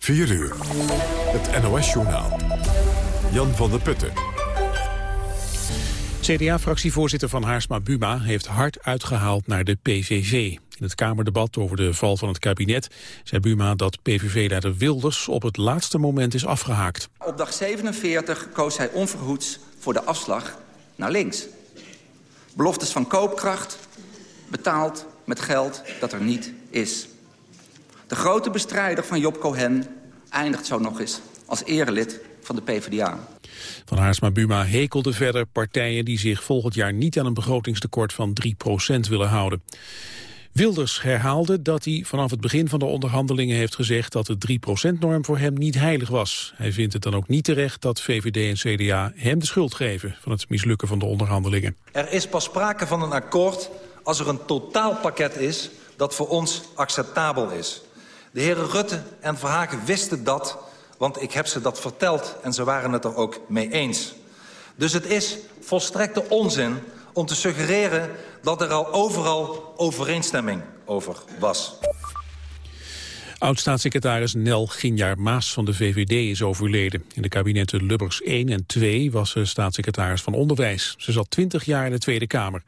4 uur. Het NOS-journaal. Jan van der Putten. CDA-fractievoorzitter van Haarsma Buma heeft hard uitgehaald naar de PVV. In het Kamerdebat over de val van het kabinet zei Buma dat PVV-leider Wilders op het laatste moment is afgehaakt. Op dag 47 koos hij onverhoeds voor de afslag naar links. Beloftes van koopkracht, betaald met geld dat er niet is. De grote bestrijder van Job Cohen eindigt zo nog eens als erelid van de PvdA. Van Haarsma Buma hekelde verder partijen die zich volgend jaar niet aan een begrotingstekort van 3% willen houden. Wilders herhaalde dat hij vanaf het begin van de onderhandelingen heeft gezegd dat de 3%-norm voor hem niet heilig was. Hij vindt het dan ook niet terecht dat VVD en CDA hem de schuld geven van het mislukken van de onderhandelingen. Er is pas sprake van een akkoord als er een totaalpakket is dat voor ons acceptabel is. De heren Rutte en Verhagen wisten dat, want ik heb ze dat verteld... en ze waren het er ook mee eens. Dus het is volstrekte onzin om te suggereren dat er al overal overeenstemming over was. Oud-staatssecretaris Nel Ginjaar Maas van de VVD is overleden. In de kabinetten Lubbers 1 en 2 was ze staatssecretaris van Onderwijs. Ze zat 20 jaar in de Tweede Kamer.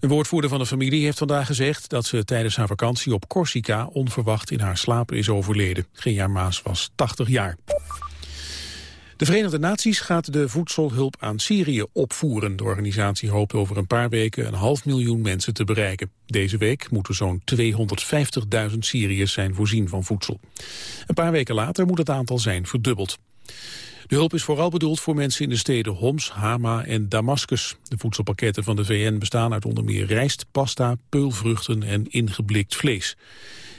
Een woordvoerder van de familie heeft vandaag gezegd dat ze tijdens haar vakantie op Corsica onverwacht in haar slaap is overleden. Ginjaar Maas was 80 jaar. De Verenigde Naties gaat de voedselhulp aan Syrië opvoeren. De organisatie hoopt over een paar weken een half miljoen mensen te bereiken. Deze week moeten zo'n 250.000 Syriërs zijn voorzien van voedsel. Een paar weken later moet het aantal zijn verdubbeld. De hulp is vooral bedoeld voor mensen in de steden Homs, Hama en Damascus. De voedselpakketten van de VN bestaan uit onder meer rijst, pasta, peulvruchten en ingeblikt vlees.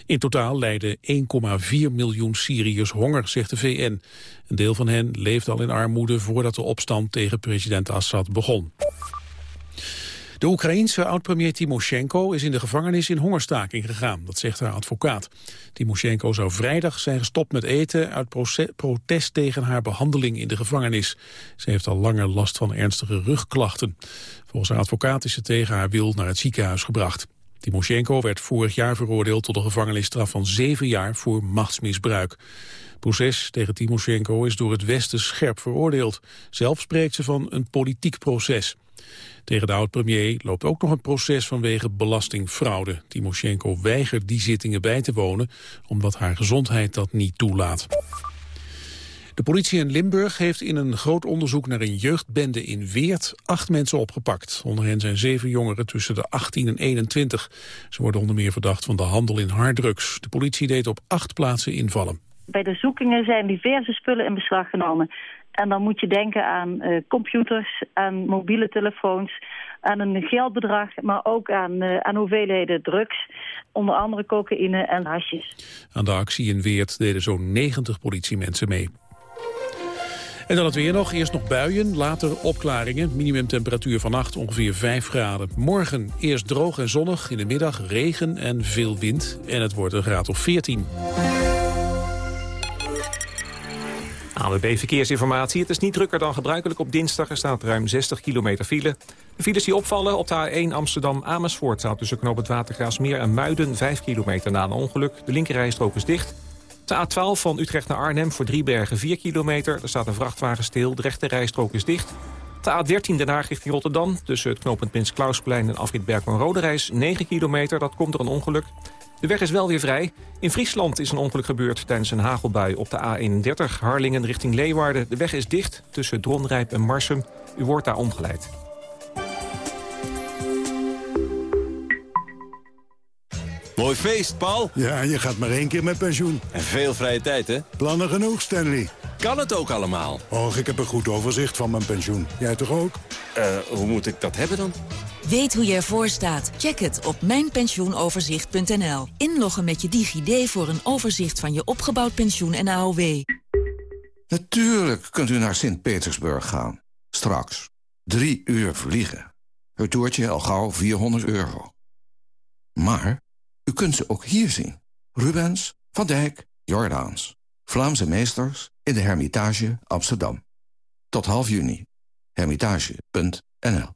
In totaal lijden 1,4 miljoen Syriërs honger, zegt de VN. Een deel van hen leeft al in armoede voordat de opstand tegen president Assad begon. De Oekraïense oud-premier Timoshenko is in de gevangenis in hongerstaking gegaan. Dat zegt haar advocaat. Timoshenko zou vrijdag zijn gestopt met eten uit protest tegen haar behandeling in de gevangenis. Ze heeft al langer last van ernstige rugklachten. Volgens haar advocaat is ze tegen haar wil naar het ziekenhuis gebracht. Timoshenko werd vorig jaar veroordeeld tot een gevangenisstraf van zeven jaar voor machtsmisbruik. Het proces tegen Timoshenko is door het Westen scherp veroordeeld. Zelf spreekt ze van een politiek proces. Tegen de oud-premier loopt ook nog een proces vanwege belastingfraude. Timoshenko weigert die zittingen bij te wonen omdat haar gezondheid dat niet toelaat. De politie in Limburg heeft in een groot onderzoek naar een jeugdbende in Weert acht mensen opgepakt. Onder hen zijn zeven jongeren tussen de 18 en 21. Ze worden onder meer verdacht van de handel in harddrugs. De politie deed op acht plaatsen invallen. Bij de zoekingen zijn diverse spullen in beslag genomen. En dan moet je denken aan uh, computers, aan mobiele telefoons, aan een geldbedrag, maar ook aan, uh, aan hoeveelheden drugs. Onder andere cocaïne en hasjes. Aan de actie in Weert deden zo'n 90 politiemensen mee. En dan het weer nog. Eerst nog buien, later opklaringen. Minimumtemperatuur vannacht ongeveer 5 graden. Morgen eerst droog en zonnig. In de middag regen en veel wind. En het wordt een graad of 14. ANWB Verkeersinformatie. Het is niet drukker dan gebruikelijk op dinsdag. Er staat ruim 60 kilometer file. De files die opvallen op de A1 Amsterdam-Amersfoort... staat tussen knoop het en Muiden 5 kilometer na een ongeluk. De linkerrijstrook is dicht. De A12 van Utrecht naar Arnhem voor Driebergen 4 kilometer. Er staat een vrachtwagen stil, de rechte rijstrook is dicht. De A13 Den Haag richting Rotterdam. Tussen het knooppunt Prins Klausplein en Afrit Bergman Roderijs 9 kilometer. Dat komt door een ongeluk. De weg is wel weer vrij. In Friesland is een ongeluk gebeurd tijdens een hagelbui op de A31. Harlingen richting Leeuwarden. De weg is dicht tussen Dronrijp en Marsum. U wordt daar omgeleid. Mooi feest, Paul. Ja, je gaat maar één keer met pensioen. En veel vrije tijd, hè? Plannen genoeg, Stanley. Kan het ook allemaal? Och, ik heb een goed overzicht van mijn pensioen. Jij toch ook? Eh, hoe moet ik dat hebben dan? Weet hoe je ervoor staat? Check het op mijnpensioenoverzicht.nl. Inloggen met je DigiD voor een overzicht van je opgebouwd pensioen en AOW. Natuurlijk kunt u naar Sint-Petersburg gaan. Straks. Drie uur vliegen. Het toertje al gauw 400 euro. Maar u kunt ze ook hier zien. Rubens, Van Dijk, Jordaans. Vlaamse meesters in de Hermitage Amsterdam. Tot half juni. Hermitage.nl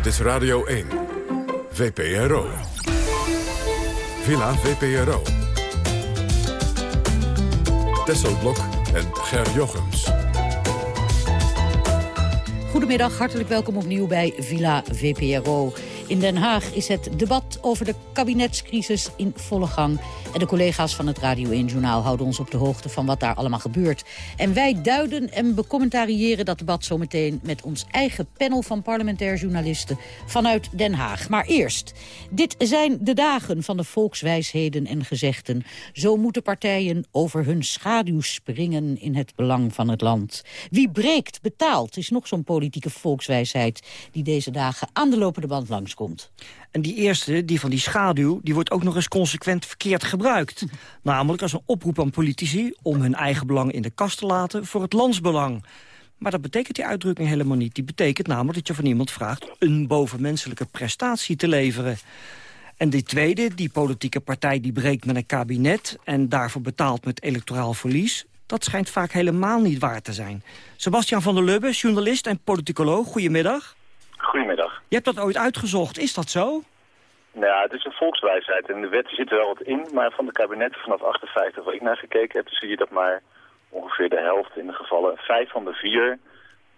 Dit is Radio 1. VPRO. Villa VPRO. Tesselblok en Ger Jochems. Goedemiddag, hartelijk welkom opnieuw bij Villa VPRO. In Den Haag is het debat over de kabinetscrisis in volle gang. En de collega's van het Radio 1-journaal houden ons op de hoogte van wat daar allemaal gebeurt. En wij duiden en becommentariëren dat debat zometeen met ons eigen panel van parlementair journalisten vanuit Den Haag. Maar eerst, dit zijn de dagen van de volkswijsheden en gezegden. Zo moeten partijen over hun schaduw springen in het belang van het land. Wie breekt, betaalt, is nog zo'n politieke volkswijsheid die deze dagen aan de lopende band langskomt. En die eerste, die van die schaduw, die wordt ook nog eens consequent verkeerd gebruikt. Namelijk als een oproep aan politici om hun eigen belang in de kast te laten voor het landsbelang. Maar dat betekent die uitdrukking helemaal niet. Die betekent namelijk dat je van iemand vraagt een bovenmenselijke prestatie te leveren. En die tweede, die politieke partij die breekt met een kabinet... en daarvoor betaalt met electoraal verlies... dat schijnt vaak helemaal niet waar te zijn. Sebastian van der Lubbe, journalist en politicoloog, goedemiddag. Goedemiddag. Je hebt dat ooit uitgezocht, is dat zo? Nou ja, het is een volkswijsheid en de wet zit er wel wat in, maar van de kabinetten vanaf 58 waar ik naar gekeken heb, zie je dat maar ongeveer de helft in de gevallen, vijf van de vier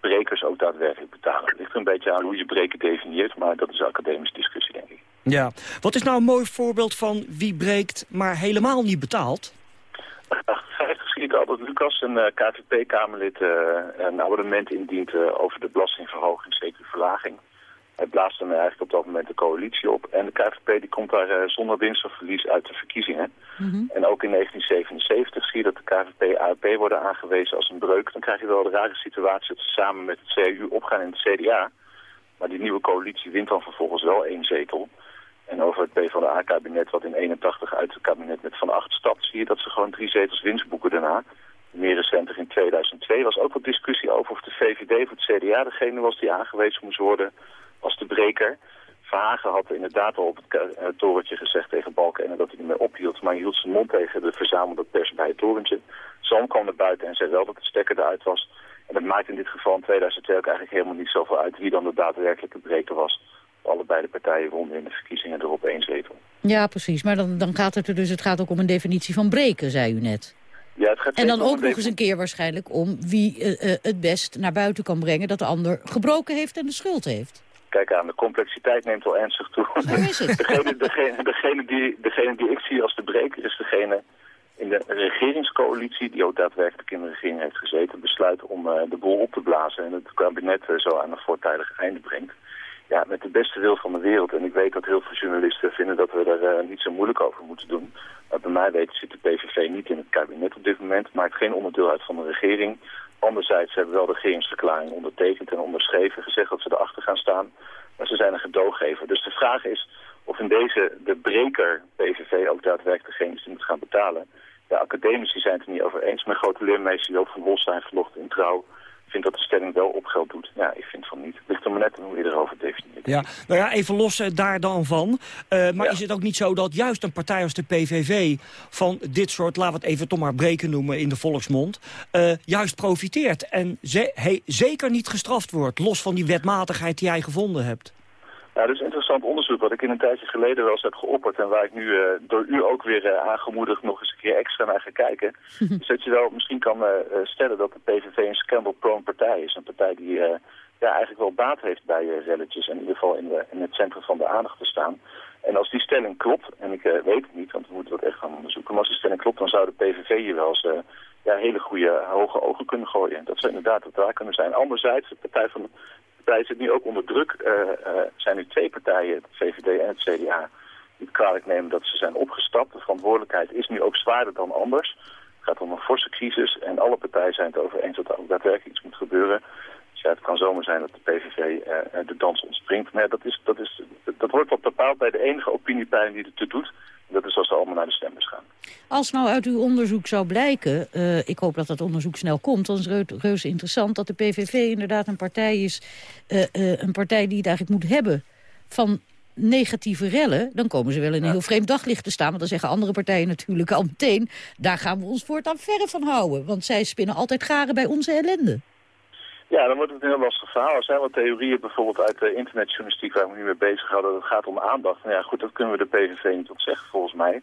brekers ook daadwerkelijk betalen. Het ligt er een beetje aan hoe je breken definieert, maar dat is een academische discussie, denk ik. Ja. Wat is nou een mooi voorbeeld van wie breekt, maar helemaal niet betaalt? 58 zie ik al dat Lucas, een uh, KVP-Kamerlid, uh, een abonnement indient uh, over de belastingverhoging, zeker verlaging. Hij blaast dan eigenlijk op dat moment de coalitie op. En de KVP die komt daar zonder winst of verlies uit de verkiezingen. Mm -hmm. En ook in 1977 zie je dat de KVP AFP worden aangewezen als een breuk. Dan krijg je wel de rare situatie dat ze samen met het CU opgaan in het CDA. Maar die nieuwe coalitie wint dan vervolgens wel één zetel. En over het PvdA-kabinet, wat in 81 uit het kabinet met Van Acht stapt, zie je dat ze gewoon drie zetels winst boeken daarna. Meer recenter in 2002 was ook wat discussie over of de VVD voor het CDA degene was die aangewezen moest worden als de breker. Verhagen had inderdaad al op het uh, torentje gezegd tegen Balkenende dat hij niet meer ophield, maar hij hield zijn mond tegen de verzamelde pers bij het torentje. Zalm kwam naar buiten en zei wel dat de stekker eruit was. En dat maakt in dit geval in 2002 ook eigenlijk helemaal niet zoveel uit wie dan de daadwerkelijke breker was allebei de partijen wonnen in de verkiezingen erop één zetel. Ja, precies. Maar dan, dan gaat het er dus het gaat ook om een definitie van breken, zei u net. Ja, het gaat en dan ook nog eens een keer waarschijnlijk om wie uh, uh, het best naar buiten kan brengen... dat de ander gebroken heeft en de schuld heeft. Kijk aan, de complexiteit neemt wel ernstig toe. Is het? degene, degene, degene, die, degene die ik zie als de breker is degene in de regeringscoalitie... die ook daadwerkelijk in de regering heeft gezeten... besluit om uh, de boel op te blazen en het kabinet zo aan een voortijdig einde brengt ja, met de beste wil van de wereld. En ik weet dat heel veel journalisten vinden dat we er uh, niet zo moeilijk over moeten doen. Maar bij mij weten zit de PVV niet in het kabinet op dit moment. Maakt geen onderdeel uit van de regering. Anderzijds hebben we wel de regeringsverklaring ondertekend en onderschreven. Gezegd dat ze erachter gaan staan. Maar ze zijn een gedooggever. Dus de vraag is of in deze de breker PVV ook daadwerkelijk degene is die moet gaan betalen. De academici zijn het er niet over eens. Mijn grote leermeester Joop van Holstein vanochtend in Trouw vind dat de stelling wel opgeld doet. Ja, ik vind van niet. Het ligt er maar net aan hoe je erover definieert. Ja, nou ja, even los uh, daar dan van. Uh, maar ja. is het ook niet zo dat juist een partij als de PVV... van dit soort, laten we het even toch maar breken noemen in de volksmond... Uh, juist profiteert en ze zeker niet gestraft wordt... los van die wetmatigheid die jij gevonden hebt? Ja, dat is interessant onderzoek wat ik in een tijdje geleden wel eens heb geopperd... en waar ik nu uh, door u ook weer uh, aangemoedigd nog eens een keer extra naar ga kijken... is dat je wel misschien kan uh, stellen dat de PVV een scandal-prone partij is. Een partij die ja, eigenlijk wel baat heeft bij relletjes... en in ieder geval in, de, in het centrum van de aandacht te staan. En als die stelling klopt, en ik weet het niet, want we moeten dat echt gaan onderzoeken... maar als die stelling klopt, dan zou de PVV hier wel eens ja, hele goede hoge ogen kunnen gooien. Dat zou inderdaad het waar kunnen zijn. Anderzijds, de Partij van partij zit nu ook onder druk. Er uh, uh, zijn nu twee partijen, het VVD en het CDA, niet kwalijk nemen dat ze zijn opgestapt. De verantwoordelijkheid is nu ook zwaarder dan anders. Het gaat om een forse crisis en alle partijen zijn het over eens dat er daadwerkelijk iets moet gebeuren. Dus ja, het kan zomaar zijn dat de PVV uh, de dans ontspringt. Maar dat, is, dat, is, dat wordt wat bepaald bij de enige opiniepeiling die ertoe doet. Dat is als ze allemaal naar de stembus gaan. Als nou uit uw onderzoek zou blijken, uh, ik hoop dat dat onderzoek snel komt... dan is het reuze interessant dat de PVV inderdaad een partij is... Uh, uh, een partij die het eigenlijk moet hebben van negatieve rellen... dan komen ze wel in een heel vreemd daglicht te staan. Want dan zeggen andere partijen natuurlijk al meteen... daar gaan we ons voortaan verre van houden. Want zij spinnen altijd garen bij onze ellende. Ja, dan wordt het een heel lastig verhaal. Er zijn wat theorieën bijvoorbeeld uit de internetjournalistiek waar we nu mee bezig houden. Dat het gaat om aandacht. Nou ja, goed, dat kunnen we de PVV niet ontzeggen volgens mij.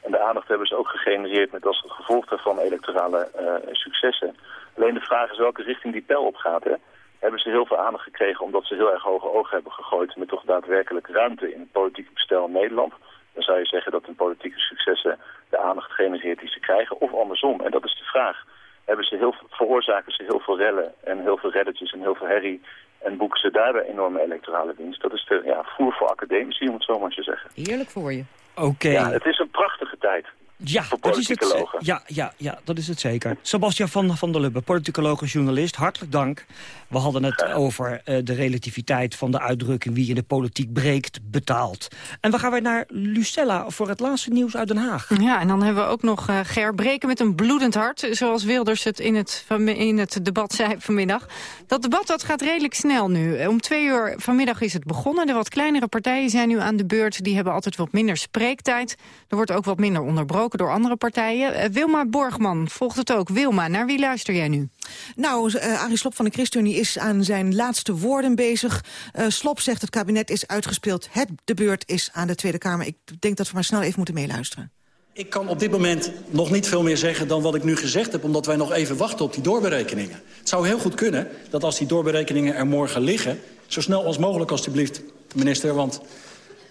En de aandacht hebben ze ook gegenereerd met als gevolg daarvan electorale uh, successen. Alleen de vraag is welke richting die pijl op gaat. Hè? Hebben ze heel veel aandacht gekregen omdat ze heel erg hoge ogen hebben gegooid met toch daadwerkelijk ruimte in het politieke bestel in Nederland. Dan zou je zeggen dat hun politieke successen de aandacht genereert die ze krijgen of andersom. En dat is de vraag hebben ze heel, veroorzaken ze heel veel rellen en heel veel reddetjes en heel veel herrie. En boeken ze daarbij enorme electorale winst. Dat is de ja, voer voor academici, om het zo maar te zeggen. Heerlijk voor je. Oké. Ja, het is een prachtige tijd. Ja, dat is het, ja, ja, ja, dat is het zeker. Sebastian van, van der Lubbe, politicoloog en journalist, hartelijk dank. We hadden het ja. over uh, de relativiteit van de uitdrukking... wie in de politiek breekt, betaalt. En we gaan weer naar Lucella voor het laatste nieuws uit Den Haag. Ja, en dan hebben we ook nog uh, Ger Breken met een bloedend hart... zoals Wilders het in het, in het debat zei vanmiddag. Dat debat dat gaat redelijk snel nu. Om twee uur vanmiddag is het begonnen. De wat kleinere partijen zijn nu aan de beurt. Die hebben altijd wat minder spreektijd. Er wordt ook wat minder onderbroken door andere partijen. Uh, Wilma Borgman volgt het ook. Wilma, naar wie luister jij nu? Nou, uh, Arie Slop van de ChristenUnie is aan zijn laatste woorden bezig. Uh, Slop zegt het kabinet is uitgespeeld. Het, de beurt is aan de Tweede Kamer. Ik denk dat we maar snel even moeten meeluisteren. Ik kan op dit moment nog niet veel meer zeggen dan wat ik nu gezegd heb... omdat wij nog even wachten op die doorberekeningen. Het zou heel goed kunnen dat als die doorberekeningen er morgen liggen... zo snel als mogelijk, alstublieft, minister, want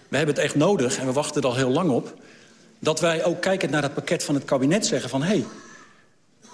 we hebben het echt nodig... en we wachten er al heel lang op dat wij ook kijkend naar het pakket van het kabinet zeggen van... hé, hey,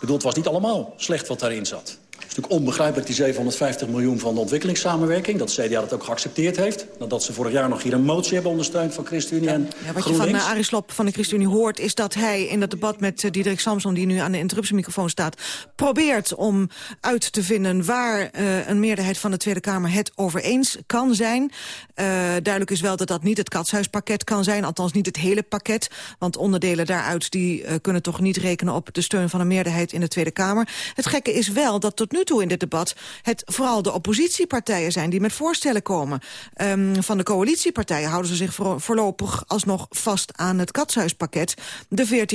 het was niet allemaal slecht wat daarin zat. Natuurlijk onbegrijpelijk die 750 miljoen van de ontwikkelingssamenwerking... dat CDA dat ook geaccepteerd heeft. Nadat ze vorig jaar nog hier een motie hebben ondersteund van ChristenUnie en ja, Wat je van uh, Arie Slob van de ChristenUnie hoort... is dat hij in dat debat met uh, Diederik Samson, die nu aan de interruptiemicrofoon staat... probeert om uit te vinden waar uh, een meerderheid van de Tweede Kamer het over eens kan zijn. duidelijk is wel dat dat niet het katshuispakket kan zijn. Althans niet het hele pakket. Want onderdelen daaruit die, kunnen toch niet rekenen op de steun van een meerderheid in de Tweede Kamer. Het gekke is wel dat tot nu toe in dit debat... het vooral de oppositiepartijen zijn die met voorstellen komen. Um, van de coalitiepartijen houden ze zich voor, voorlopig alsnog vast aan het katshuispakket. De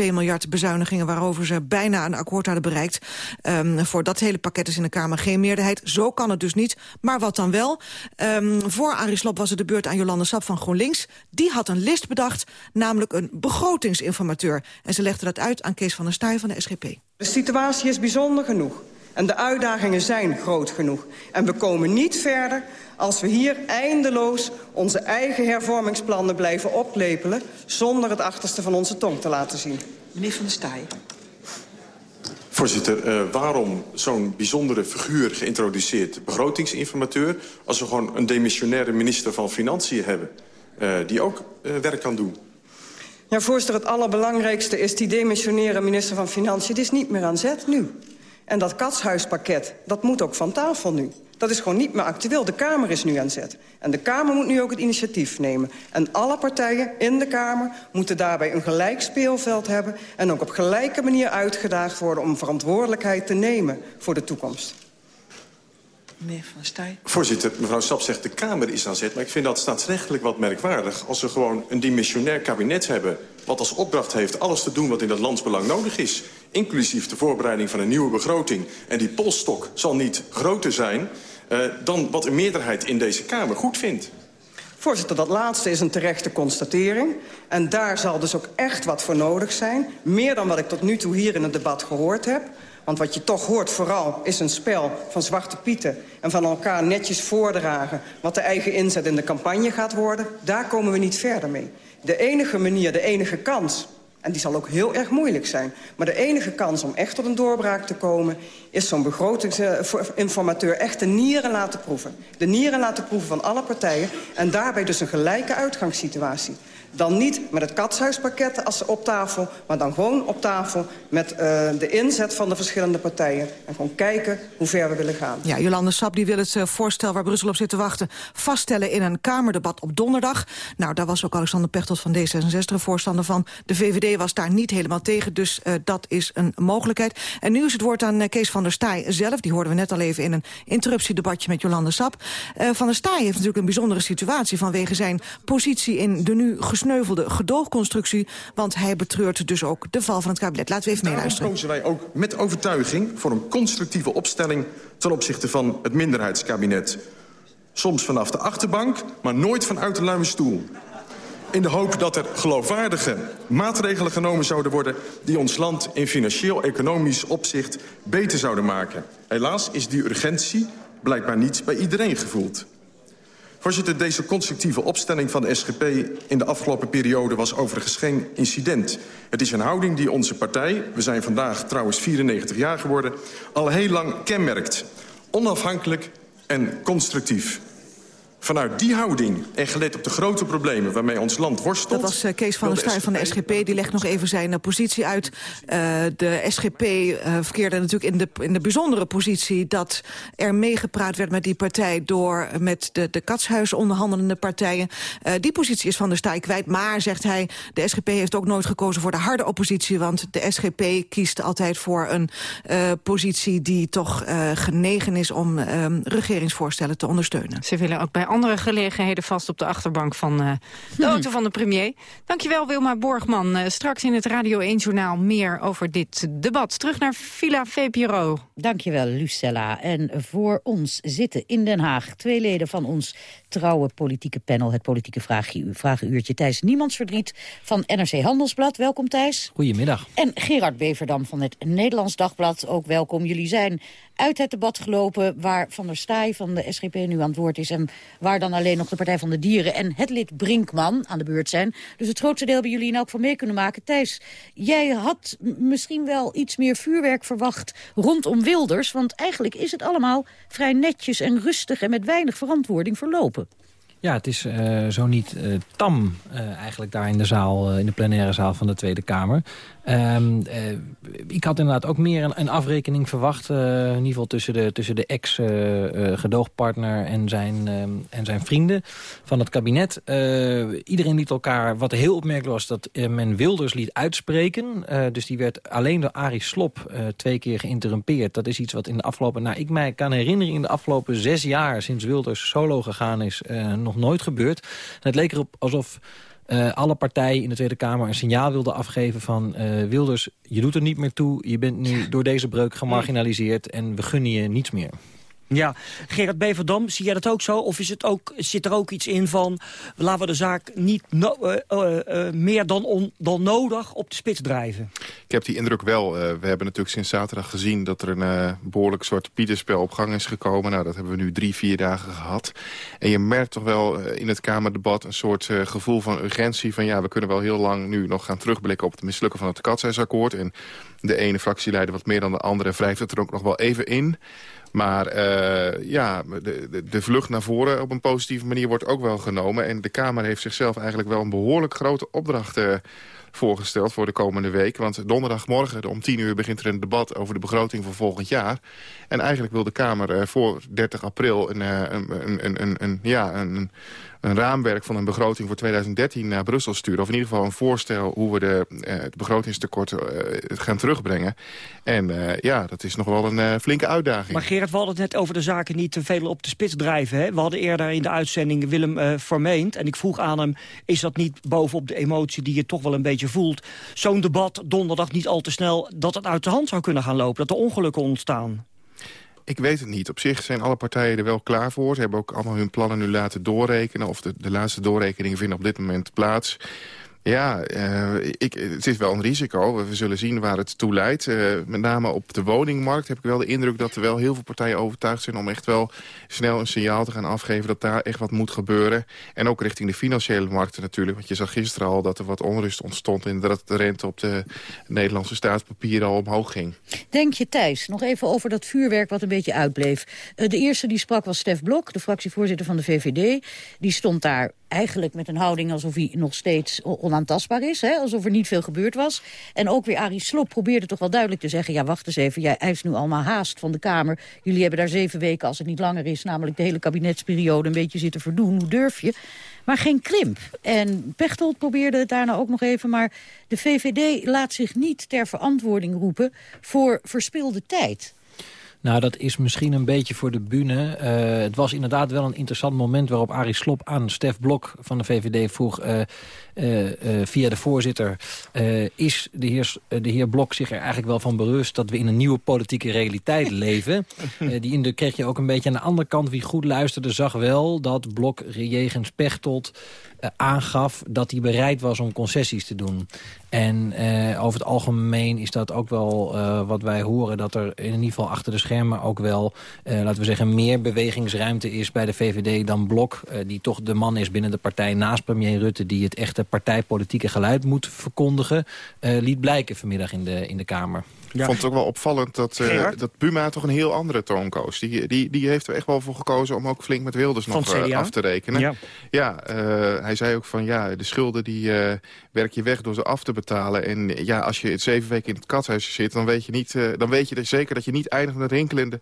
14,2 miljard bezuinigingen waarover ze bijna een akkoord hadden bereikt. Um, voor dat hele pakket is in de Kamer geen meerderheid. Zo kan het dus niet. Maar wat dan wel? Um, voor Arie was het de beurt aan Jolande Sap van GroenLinks. Die had een list bedacht, namelijk een begrotingsinformateur. En ze legde dat uit aan Kees van der Staaij van de SGP. De situatie is bijzonder genoeg. En de uitdagingen zijn groot genoeg. En we komen niet verder als we hier eindeloos onze eigen hervormingsplannen blijven oplepelen... zonder het achterste van onze tong te laten zien. Meneer Van der Staaij. Voorzitter, uh, waarom zo'n bijzondere figuur geïntroduceerd begrotingsinformateur... als we gewoon een demissionaire minister van Financiën hebben... Uh, die ook uh, werk kan doen? Ja, voorzitter, het allerbelangrijkste is die demissionaire minister van Financiën... die is niet meer aan zet nu. En dat katshuispakket, dat moet ook van tafel nu. Dat is gewoon niet meer actueel. De Kamer is nu aan zet. En de Kamer moet nu ook het initiatief nemen. En alle partijen in de Kamer moeten daarbij een gelijk speelveld hebben... en ook op gelijke manier uitgedaagd worden om verantwoordelijkheid te nemen voor de toekomst. Meneer Van Staaij. Voorzitter, mevrouw Sap zegt de Kamer is aan zet... maar ik vind dat staatsrechtelijk wat merkwaardig... als we gewoon een dimissionair kabinet hebben... wat als opdracht heeft alles te doen wat in het landsbelang nodig is. Inclusief de voorbereiding van een nieuwe begroting. En die polstok zal niet groter zijn... Uh, dan wat een meerderheid in deze Kamer goed vindt. Voorzitter, dat laatste is een terechte constatering. En daar zal dus ook echt wat voor nodig zijn. Meer dan wat ik tot nu toe hier in het debat gehoord heb. Want wat je toch hoort vooral is een spel van zwarte pieten... en van elkaar netjes voordragen wat de eigen inzet in de campagne gaat worden. Daar komen we niet verder mee. De enige manier, de enige kans En die zal ook heel erg moeilijk zijn. Maar de enige kans om echt tot een doorbraak te komen... is zo'n begrotingsinformateur echt de nieren laten proeven. De nieren laten proeven van alle partijen. En daarbij dus een gelijke uitgangssituatie. Dan niet met het katshuispakket als op tafel... maar dan gewoon op tafel met uh, de inzet van de verschillende partijen. En gewoon kijken hoe ver we willen gaan. Ja, Jolande Sap die wil het uh, voorstel waar Brussel op zit te wachten... vaststellen in een Kamerdebat op donderdag. Nou, daar was ook Alexander Pechtold van D66 voorstander van. De VVD was daar niet helemaal tegen, dus uh, dat is een mogelijkheid. En nu is het woord aan Kees van der Staaij zelf. Die hoorden we net al even in een interruptiedebatje met Jolande Sap. van der Staaij heeft natuurlijk een bijzondere situatie... vanwege zijn positie in de nu gesneuvelde gedoogconstructie... want hij betreurt dus ook de val van het kabinet. Laten we even meeluisteren. kozen wij ook met overtuiging voor een constructieve opstelling... ten opzichte van het minderheidskabinet. Soms vanaf de achterbank, maar nooit vanuit de luie stoel. In de hoop dat er geloofwaardige maatregelen genomen zouden worden... die ons land in financieel-economisch opzicht beter zouden maken. Helaas is die urgentie blijkbaar niet bij iedereen gevoeld. Voorzitter, deze constructieve opstelling van de SGP in de afgelopen periode was overigens geen incident. Het is een houding die onze partij, we zijn vandaag trouwens 94 jaar geworden, al heel lang kenmerkt. Onafhankelijk en constructief. Vanuit die houding en gelet op de grote problemen waarmee ons land worstelt... Dat was uh, Kees van der Staaij van de SGP. Die legt nog even zijn uh, positie uit. Uh, de SGP verkeerde natuurlijk in de, in de bijzondere positie... dat er meegepraat werd met die partij... door met de, de katshuis onderhandelende partijen. die positie is van der Staaij kwijt. Maar, zegt hij, de SGP heeft ook nooit gekozen voor de harde oppositie... want de SGP kiest altijd voor een positie die toch genegen is... om regeringsvoorstellen te ondersteunen. Ze willen ook bij andere gelegenheden vast op de achterbank van uh, de auto van de premier. Dankjewel Wilma Borgman. Uh, straks in het Radio 1-journaal meer over dit debat. Terug naar Villa VPRO. Dankjewel Lucella. En voor ons zitten in Den Haag twee leden van ons trouwe politieke panel. Het politieke vragenuurtje. Thijs Niemandsverdriet van NRC Handelsblad. Welkom Thijs. Goedemiddag. En Gerard Beverdam van het Nederlands Dagblad. Ook welkom. Jullie zijn uit het debat gelopen waar Van der Staaij van de SGP nu aan het woord is... en waar dan alleen nog de Partij van de Dieren en het lid Brinkman aan de beurt zijn. Dus het grootste deel hebben jullie in elk geval mee kunnen maken. Thijs, jij had misschien wel iets meer vuurwerk verwacht rondom Wilders... want eigenlijk is het allemaal vrij netjes en rustig en met weinig verantwoording verlopen. Ja, het is uh, zo niet uh, tam uh, eigenlijk daar in de zaal, in de plenaire zaal van de Tweede Kamer. Um, ik had inderdaad ook meer een, een afrekening verwacht. in ieder geval tussen de, tussen de ex-gedoogpartner en, zijn, en zijn vrienden van het kabinet. iedereen liet elkaar, wat heel opmerkelijk was, dat men Wilders liet uitspreken. dus die werd alleen door Arie Slop twee keer geïnterrumpeerd. Dat is iets wat in de afgelopen, nou ik mij kan herinneren in de afgelopen zes jaar sinds Wilders solo gegaan is, nog nooit gebeurd. Het leek erop alsof uh, alle partijen in de Tweede Kamer een signaal wilden afgeven van... Uh, Wilders, je doet er niet meer toe, je bent nu door deze breuk gemarginaliseerd... en we gunnen je niets meer. Ja, Gerard Beverdam, zie jij dat ook zo? Of is het ook, zit er ook iets in van... laten we de zaak niet uh, uh, uh, meer dan, dan nodig op de spits drijven? Ik heb die indruk wel. we hebben natuurlijk sinds zaterdag gezien... dat er een behoorlijk soort pieterspel op gang is gekomen. Nou, dat hebben we nu drie, vier dagen gehad. En je merkt toch wel in het Kamerdebat een soort gevoel van urgentie... van ja, we kunnen wel heel lang nu nog gaan terugblikken... op het mislukken van het katshuisakkoord. En de ene fractieleider wat meer dan de andere wrijft het er ook nog wel even in... Maar uh, ja, de, de, de, vlucht naar voren op een positieve manier wordt ook wel genomen. En de Kamer heeft zichzelf eigenlijk wel een behoorlijk grote opdracht uh, voorgesteld voor de komende week. Want donderdagmorgen om 10 uur begint er een debat over de begroting voor volgend jaar. En eigenlijk wil de Kamer uh, voor 30 april een, een, een, een ja, een een raamwerk van een begroting voor 2013 naar Brussel sturen. Of in ieder geval een voorstel hoe we de, uh, het begrotingstekort uh, gaan terugbrengen. En uh, ja, dat is nog wel een flinke uitdaging. Maar Gerard, we hadden het net over de zaken niet te veel op de spits drijven. Hè? We hadden eerder in de uitzending Willem Vermeend. En ik vroeg aan hem, is dat niet bovenop de emotie die je toch wel een beetje voelt? Zo'n debat donderdag niet al te snel dat het uit de hand zou kunnen gaan lopen. Dat er ongelukken ontstaan. Ik weet het niet. Op zich zijn alle partijen er wel klaar voor. Ze hebben ook allemaal hun plannen nu laten doorrekenen. Of de, de laatste doorrekeningen vinden op dit moment plaats. Ja, uh, ik, het is wel een risico. We zullen zien waar het toe leidt. Uh, met name op de woningmarkt heb ik wel de indruk dat er wel heel veel partijen overtuigd zijn... om echt wel snel een signaal te gaan afgeven dat daar echt wat moet gebeuren. En ook richting de financiële markten natuurlijk. Want je zag gisteren al dat er wat onrust ontstond... en dat de rente op de Nederlandse staatspapieren al omhoog ging. Denk je, Thijs, nog even over dat vuurwerk wat een beetje uitbleef. Uh, de eerste die sprak was Stef Blok, de fractievoorzitter van de VVD. Die stond daar eigenlijk met een houding alsof hij nog steeds onaantastbaar is. Hè? Alsof er niet veel gebeurd was. En ook weer Arie Slob probeerde toch wel duidelijk te zeggen... ja, wacht eens even, jij eist nu allemaal haast van de Kamer. Jullie hebben daar zeven weken, als het niet langer is... namelijk de hele kabinetsperiode een beetje zitten verdoen. Hoe durf je? Maar geen krimp. En Pechtold probeerde het daarna ook nog even... maar de VVD laat zich niet ter verantwoording roepen voor verspilde tijd. Nou, dat is misschien een beetje voor de bühne. Uh, het was inderdaad wel een interessant moment waarop Arie Slop aan Stef Blok van de VVD vroeg... Uh, via de voorzitter, is de heer, de heer Blok zich er eigenlijk wel van berust... dat we in een nieuwe politieke realiteit leven. die in de kreeg je ook een beetje aan de andere kant. Wie goed luisterde zag wel dat Blok jegens Pechtold aangaf dat hij bereid was om concessies te doen. En uh, over het algemeen is dat ook wel uh, wat wij horen... dat er in ieder geval achter de schermen ook wel... Uh, laten we zeggen, meer bewegingsruimte is bij de VVD dan Blok... die toch de man is binnen de partij naast premier Rutte... die het echte partijpolitieke geluid moet verkondigen... liet blijken vanmiddag in de, in de Kamer. Ik vond het ook wel opvallend dat, uh, dat Buma toch een heel andere toon koos. Die, die, die heeft er echt wel voor gekozen om ook flink met Wilders nog uh, af te rekenen. Ja, ja uh, hij zei ook van ja, de schulden die werk je weg door ze af te betalen. En ja, als je het zeven weken in het katshuis zit, dan weet je, niet, dan weet je zeker dat je niet eindigt met rinkelende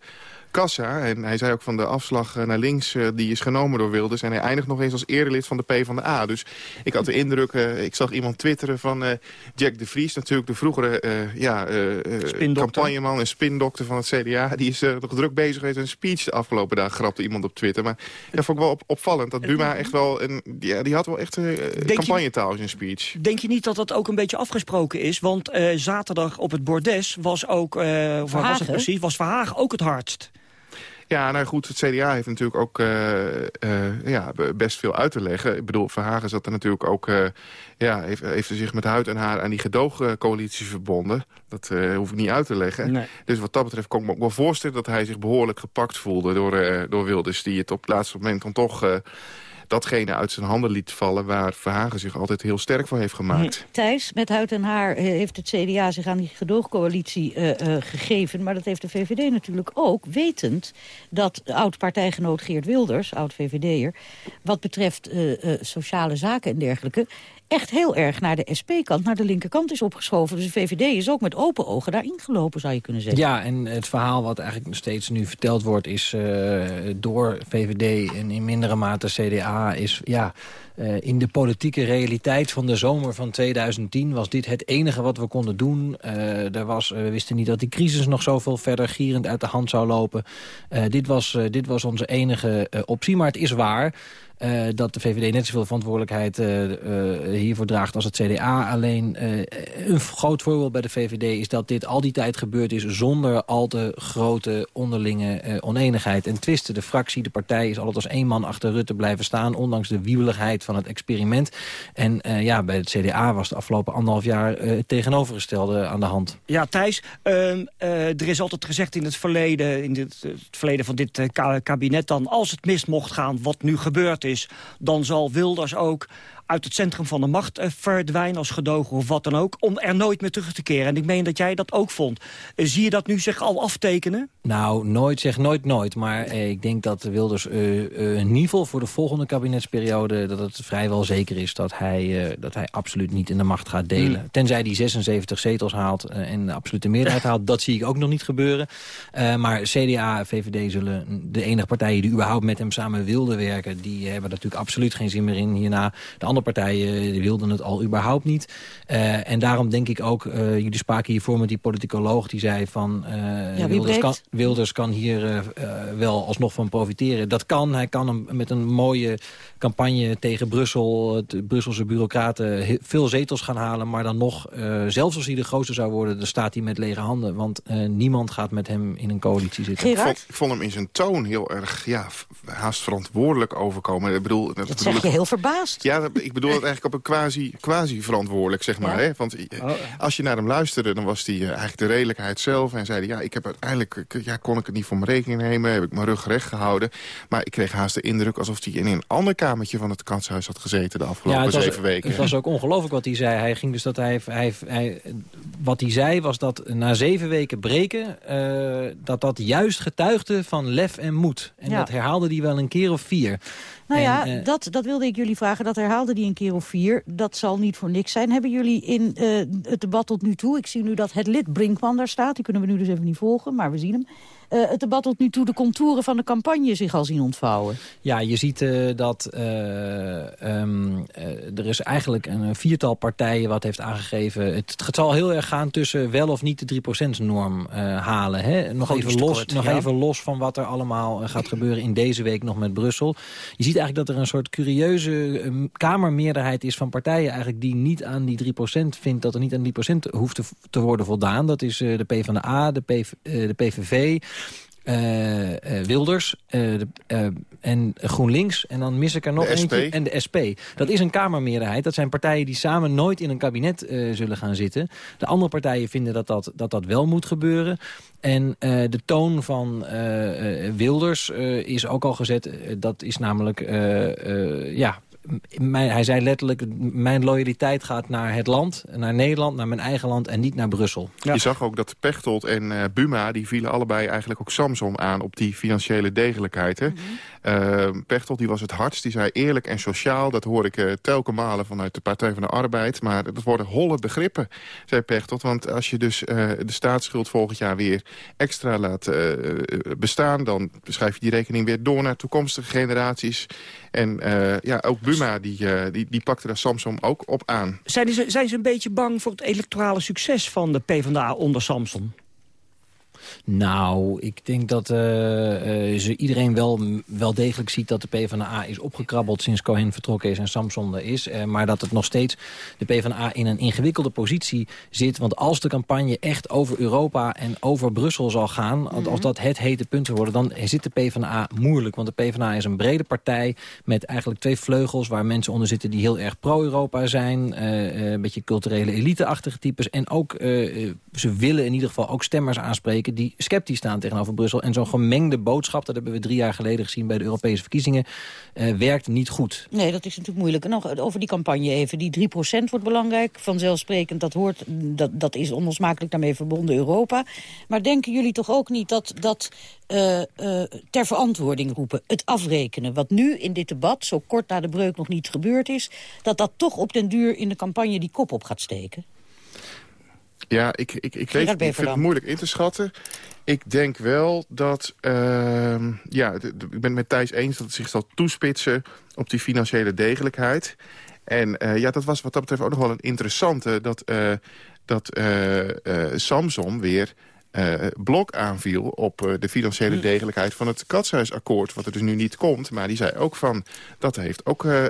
kassa. En hij zei ook van de afslag naar links, uh, die is genomen door Wilders. En hij eindigt nog eens als eerderlid van de PvdA. Dus ik had de indruk, uh, ik zag iemand twitteren van uh, Jack de Vries. Natuurlijk de vroegere ja, campagneman en spindokter van het CDA. Die is nog druk bezig geweest met een speech de afgelopen dagen. Grapte iemand op Twitter. Maar dat vond ik wel op, opvallend. Dat Buma echt wel, een, ja, die had wel echt campagnetaal in zijn speech. Denk je niet dat dat ook een beetje afgesproken is? Want zaterdag op het bordes was ook, of was het precies, was Verhagen ook het hardst. Ja, nou goed, het CDA heeft natuurlijk ook uh, uh, ja, best veel uit te leggen. Ik bedoel, Verhagen zat er natuurlijk ook... Uh, ja, heeft, heeft zich met huid en haar aan die gedoogcoalitie verbonden. Dat hoef ik niet uit te leggen. Nee. Dus wat dat betreft kan ik me ook wel voorstellen... dat hij zich behoorlijk gepakt voelde door, door Wilders... die het op het laatste moment dan toch datgene uit zijn handen liet vallen... waar Verhagen zich altijd heel sterk voor heeft gemaakt. Hm. Thijs, met huid en haar eh, heeft het CDA zich aan die gedoogcoalitie uh, uh, gegeven. Maar dat heeft de VVD natuurlijk ook, wetend dat oud-partijgenoot Geert Wilders, oud-VVD'er... wat betreft sociale zaken en dergelijke echt heel erg naar de SP-kant, naar de linkerkant is opgeschoven. Dus de VVD is ook met open ogen daarin gelopen, zou je kunnen zeggen. Ja, en het verhaal wat eigenlijk steeds nu verteld wordt... is uh, door VVD en in mindere mate CDA... is ja, uh, in de politieke realiteit van de zomer van 2010... was dit het enige wat we konden doen. Uh, was, we wisten niet dat die crisis nog zoveel verder gierend uit de hand zou lopen. dit, was, dit was onze enige optie, maar het is waar... Dat de VVD net zoveel verantwoordelijkheid hiervoor draagt als het CDA. Alleen een groot voorbeeld bij de VVD is dat dit al die tijd gebeurd is... zonder al te grote onderlinge oneenigheid en twisten. De fractie, de partij is altijd als één man achter Rutte blijven staan... ondanks de wiebeligheid van het experiment. En ja, bij het CDA was de afgelopen anderhalf jaar het tegenovergestelde aan de hand. Ja, Thijs, ehm, er is altijd gezegd in het verleden... in dit, het verleden van dit kabinet dan... als het mis mocht gaan, wat nu gebeurd is... dan zal Wilders ook uit het centrum van de macht uh, verdwijnen als gedogen of wat dan ook... om er nooit meer terug te keren. En ik meen dat jij dat ook vond. Uh, zie je dat nu zich al aftekenen? Nou, nooit zeg nooit nooit. Maar eh, ik denk dat Wilders uh, in ieder geval voor de volgende kabinetsperiode... dat het vrijwel zeker is dat hij, dat hij absoluut niet in de macht gaat delen. Mm. Tenzij hij 76 zetels haalt en de absolute meerderheid haalt. Dat zie ik ook nog niet gebeuren. maar CDA, VVD zullen de enige partijen die überhaupt met hem samen wilden werken... die hebben natuurlijk absoluut geen zin meer in hierna. De andere partijen die wilden het al überhaupt niet. Uh, en daarom denk ik ook, uh, jullie spraken hiervoor met die politicoloog... die zei van ja, Wilders, kan, Wilders, kan, hier wel alsnog van profiteren. Dat kan, hij kan hem met een mooie campagne tegen Brussel... het Brusselse bureaucraten veel zetels gaan halen... maar dan nog, zelfs als hij de grootste zou worden... dan staat hij met lege handen. Want niemand gaat met hem in een coalitie zitten. Ik vond, ik vond, hem in zijn toon heel erg... Ja, haast verantwoordelijk overkomen. Ik bedoel, dat, dat zeg je heel verbaasd. Ja, ik bedoel het eigenlijk op een quasi, quasi verantwoordelijk, zeg maar. Hè? Want oh. als je naar hem luisterde, dan was hij eigenlijk de redelijkheid zelf. En zei ja, ik heb uiteindelijk, ja, kon ik het niet voor mijn rekening nemen. Heb ik mijn rug recht gehouden. Maar ik kreeg haast de indruk alsof hij in een ander kamertje van het kanshuis had gezeten de afgelopen zeven weken. Het was ook ongelooflijk wat hij zei. Hij ging dus dat hij, hij, hij, wat hij zei was dat na zeven weken breken, uh, dat dat juist getuigde van lef en moed. En dat herhaalde hij wel een keer of vier. Nou ja, uh, dat, dat wilde ik jullie vragen. Dat herhaalde hij een keer of vier. Dat zal niet voor niks zijn. Hebben jullie in uh, het debat tot nu toe... ik zie nu dat het lid Brinkman daar staat. Die kunnen we nu dus even niet volgen, maar we zien hem. Uh, het debat tot nu toe de contouren van de campagne zich al zien ontvouwen. Ja, je ziet uh, dat uh, um, er is eigenlijk een viertal partijen wat heeft aangegeven... Het, het zal heel erg gaan tussen wel of niet de 3%-norm halen. Hè? Nog, even los, kort, nog ja. even los van wat er allemaal gaat gebeuren in deze week nog met Brussel. Je ziet eigenlijk dat er een soort curieuze um, kamermeerderheid is van partijen... eigenlijk die niet aan die 3% vindt dat er niet aan die 3% hoeft te, te worden voldaan. Dat is de PvdA, de, PV, de PVV... Uh, uh, Wilders uh, de, en GroenLinks. En dan mis ik er nog de eentje. SP. En de SP. Dat is een Kamermeerderheid. Dat zijn partijen die samen nooit in een kabinet zullen gaan zitten. De andere partijen vinden dat dat, dat, dat wel moet gebeuren. En de toon van Wilders is ook al gezet. dat is namelijk... ja, mijn, hij zei letterlijk, mijn loyaliteit gaat naar het land, naar Nederland, naar mijn eigen land en niet naar Brussel. Ja. Je zag ook dat Pechtold en uh, Buma, die vielen allebei eigenlijk ook Samsom aan op die financiële degelijkheid. Hè? Mm -hmm. Uh, Pechtold die was het hardst, die zei eerlijk en sociaal, dat hoor ik uh, malen vanuit de Partij van de Arbeid, maar dat worden holle begrippen, zei Pechtold. Want als je dus uh, de staatsschuld volgend jaar weer extra laat uh, bestaan, dan schrijf je die rekening weer door naar toekomstige generaties. En ja, ook Buma die, die, die pakte daar Samsom ook op aan. Zijn ze, zijn ze een beetje bang voor het electorale succes van de PvdA onder Samson? Nou, ik denk dat uh, uh, ze iedereen wel, wel degelijk ziet dat de PvdA is opgekrabbeld sinds Cohen vertrokken is en Samson er is. Uh, maar dat het nog steeds de PvdA in een ingewikkelde positie zit. Want als de campagne echt over Europa en over Brussel zal gaan, mm -hmm. als dat het hete punt worden, dan zit de PvdA moeilijk. Want de PvdA is een brede partij met eigenlijk twee vleugels waar mensen onder zitten die heel erg pro-Europa zijn. een beetje culturele elite-achtige types. En ook, ze willen in ieder geval ook stemmers aanspreken die sceptisch staan tegenover Brussel. En zo'n gemengde boodschap, dat hebben we drie jaar geleden gezien bij de Europese verkiezingen, uh, werkt niet goed. Nee, dat is natuurlijk moeilijk. En nog over die campagne even. Die 3% wordt belangrijk. Vanzelfsprekend, dat, hoort, dat, dat is onlosmakelijk daarmee verbonden Europa. Maar denken jullie toch ook niet dat dat uh, uh, ter verantwoording roepen, het afrekenen, wat nu in dit debat, zo kort na de breuk nog niet gebeurd is, dat dat toch op den duur in de campagne die kop op gaat steken? Ja, ik, ik, ik, weet, ik vind het moeilijk in te schatten. Ik denk wel dat... Uh, ja, ik ben het met Thijs eens dat het zich zal toespitsen... op die financiële degelijkheid. En uh, ja, dat was wat dat betreft ook nog wel een interessante... dat, uh, dat Samsung weer uh, blok aanviel op uh, de financiële degelijkheid van het katshuisakkoord. Wat er dus nu niet komt. Maar die zei ook van, dat heeft ook uh,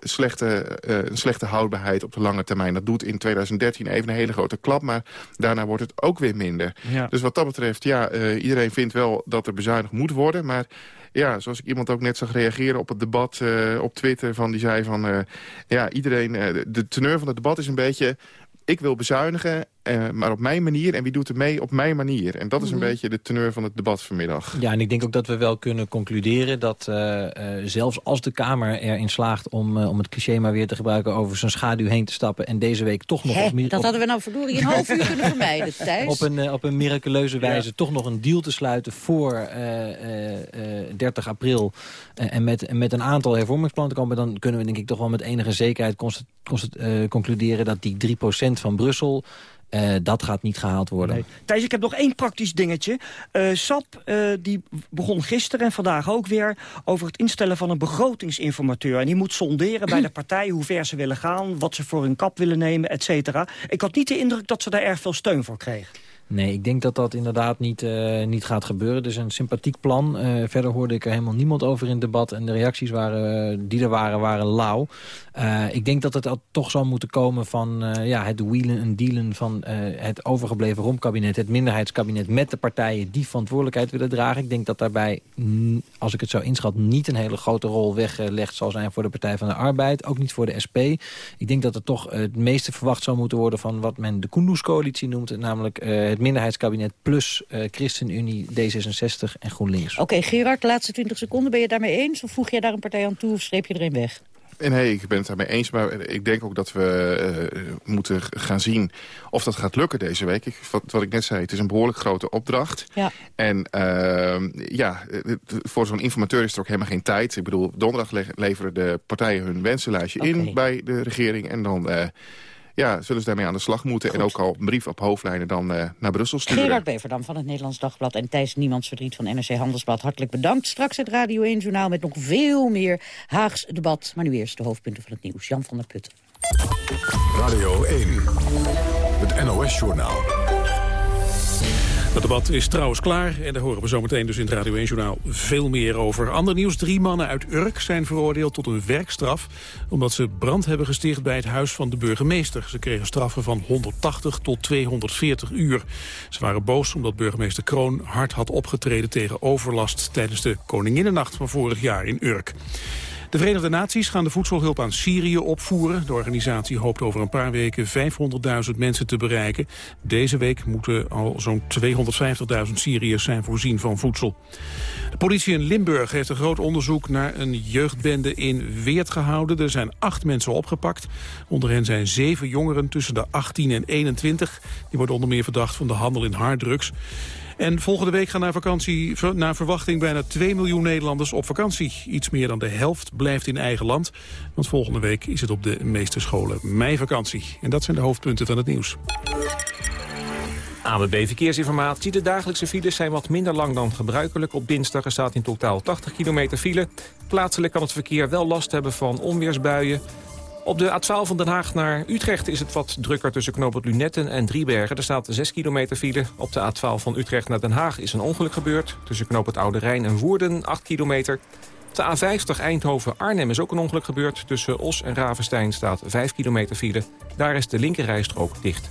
slechte, een slechte houdbaarheid op de lange termijn. Dat doet in 2013 even een hele grote klap. Maar daarna wordt het ook weer minder. Ja. Dus wat dat betreft, ja, iedereen vindt wel dat er bezuinigd moet worden. Maar ja, zoals ik iemand ook net zag reageren op het debat op Twitter... van die zei van, ja, iedereen... De teneur van het debat is een beetje... ik wil bezuinigen uh, maar op mijn manier. En wie doet er mee op mijn manier? En dat is een mm -hmm. beetje de teneur van het debat vanmiddag. Ja, en ik denk ook dat we wel kunnen concluderen... dat uh, uh, zelfs als de Kamer erin slaagt om, om het cliché maar weer te gebruiken... over zijn schaduw heen te stappen en deze week toch nog... Hè, op, dat hadden we nou verdorie een half uur kunnen vermijden, Thijs. Op een, op een miraculeuze wijze ja. toch nog een deal te sluiten voor 30 april... en met, met een aantal hervormingsplannen te komen... dan kunnen we denk ik toch wel met enige zekerheid concluderen... dat die 3% van Brussel... Uh, dat gaat niet gehaald worden. Nee. Thijs, ik heb nog één praktisch dingetje. Uh, SAP uh, die begon gisteren en vandaag ook weer... over het instellen van een begrotingsinformateur. En die moet sonderen bij de partij hoe ver ze willen gaan... wat ze voor hun kap willen nemen, et cetera. Ik had niet de indruk dat ze daar erg veel steun voor kregen. Nee, ik denk dat dat inderdaad niet, uh, niet gaat gebeuren. Het is een sympathiek plan. Uh, verder hoorde ik er helemaal niemand over in het debat. En de reacties waren, die er waren, waren lauw. Uh, ik denk dat het toch zal moeten komen van ja, het wielen en dealen van het overgebleven romkabinet. Het minderheidskabinet met de partijen die verantwoordelijkheid willen dragen. Ik denk dat daarbij, als ik het zo inschat, niet een hele grote rol weggelegd zal zijn voor de Partij van de Arbeid. Ook niet voor de SP. Ik denk dat het toch het meeste verwacht zal moeten worden van wat men de Kunduz-coalitie noemt. Namelijk het minderheidskabinet plus uh, ChristenUnie, D66 en GroenLinks. Oké, okay, Gerard, de laatste 20 seconden. Ben je daarmee eens? Of voeg je daar een partij aan toe of streep je er een weg? Nee, ik ben het daarmee eens. Maar ik denk ook dat we uh, moeten gaan zien of dat gaat lukken deze week. Ik, wat, wat, ik net zei, het is een behoorlijk grote opdracht. Ja. En uh, ja, voor zo'n informateur is er ook helemaal geen tijd. Ik bedoel, donderdag le leveren de partijen hun wensenlijstje okay. in bij de regering. En dan... Uh, ja, zullen ze daarmee aan de slag moeten. Goed. En ook al een brief op hoofdlijnen dan uh, naar Brussel sturen. Gerard Beverdam van het Nederlands Dagblad en Thijs Niemands Verdriet van NRC Handelsblad. Hartelijk bedankt. Straks het Radio 1 Journaal met nog veel meer Haags debat. Maar nu eerst de hoofdpunten van het nieuws. Jan van der Putten. Radio 1, het NOS Journaal. Het debat is trouwens klaar en daar horen we zometeen dus in het Radio 1-journaal veel meer over. Ander nieuws, drie mannen uit Urk zijn veroordeeld tot een werkstraf... omdat ze brand hebben gesticht bij het huis van de burgemeester. Ze kregen straffen van 180 tot 240 uur. Ze waren boos omdat burgemeester Kroon hard had opgetreden tegen overlast... tijdens de Koninginnennacht van vorig jaar in Urk. De Verenigde Naties gaan de voedselhulp aan Syrië opvoeren. De organisatie hoopt over een paar weken 500.000 mensen te bereiken. Deze week moeten al zo'n 250.000 Syriërs zijn voorzien van voedsel. De politie in Limburg heeft een groot onderzoek naar een jeugdbende in Weert gehouden. Er zijn acht mensen opgepakt. Onder hen zijn zeven jongeren tussen de 18 en 21. Die worden onder meer verdacht van de handel in harddrugs. En volgende week gaan naar, vakantie, naar verwachting bijna 2 miljoen Nederlanders op vakantie. Iets meer dan de helft blijft in eigen land. Want volgende week is het op de meeste scholen meivakantie. En dat zijn de hoofdpunten van het nieuws. ABB Verkeersinformatie. De dagelijkse files zijn wat minder lang dan gebruikelijk. Op dinsdag staat in totaal 80 kilometer file. Plaatselijk kan het verkeer wel last hebben van onweersbuien. Op de A12 van Den Haag naar Utrecht is het wat drukker tussen knooppunt Lunetten en Driebergen. Er staat 6 kilometer file. Op de A12 van Utrecht naar Den Haag is een ongeluk gebeurd. Tussen knooppunt Oude Rijn en Woerden 8 kilometer. Op de A50 Eindhoven-Arnhem is ook een ongeluk gebeurd. Tussen Os en Ravenstein staat 5 kilometer file. Daar is de linkerrijstrook dicht.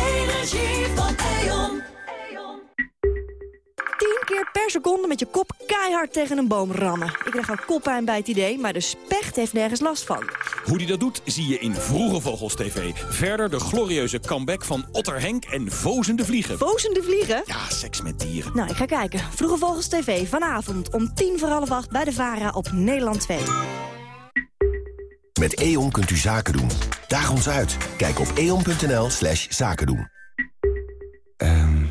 per seconde met je kop keihard tegen een boom rammen. Ik krijg al koppijn bij het idee, maar de specht heeft nergens last van. Hoe die dat doet, zie je in Vroege Vogels TV. Verder de glorieuze comeback van Otter Henk en Vozende Vliegen. Vozende Vliegen? Ja, seks met dieren. Nou, ik ga kijken. Vroege Vogels TV, vanavond om tien voor half acht bij de VARA op Nederland 2. Met E.ON kunt u zaken doen. Daag ons uit. Kijk op eon.nl slash zaken doen. Um,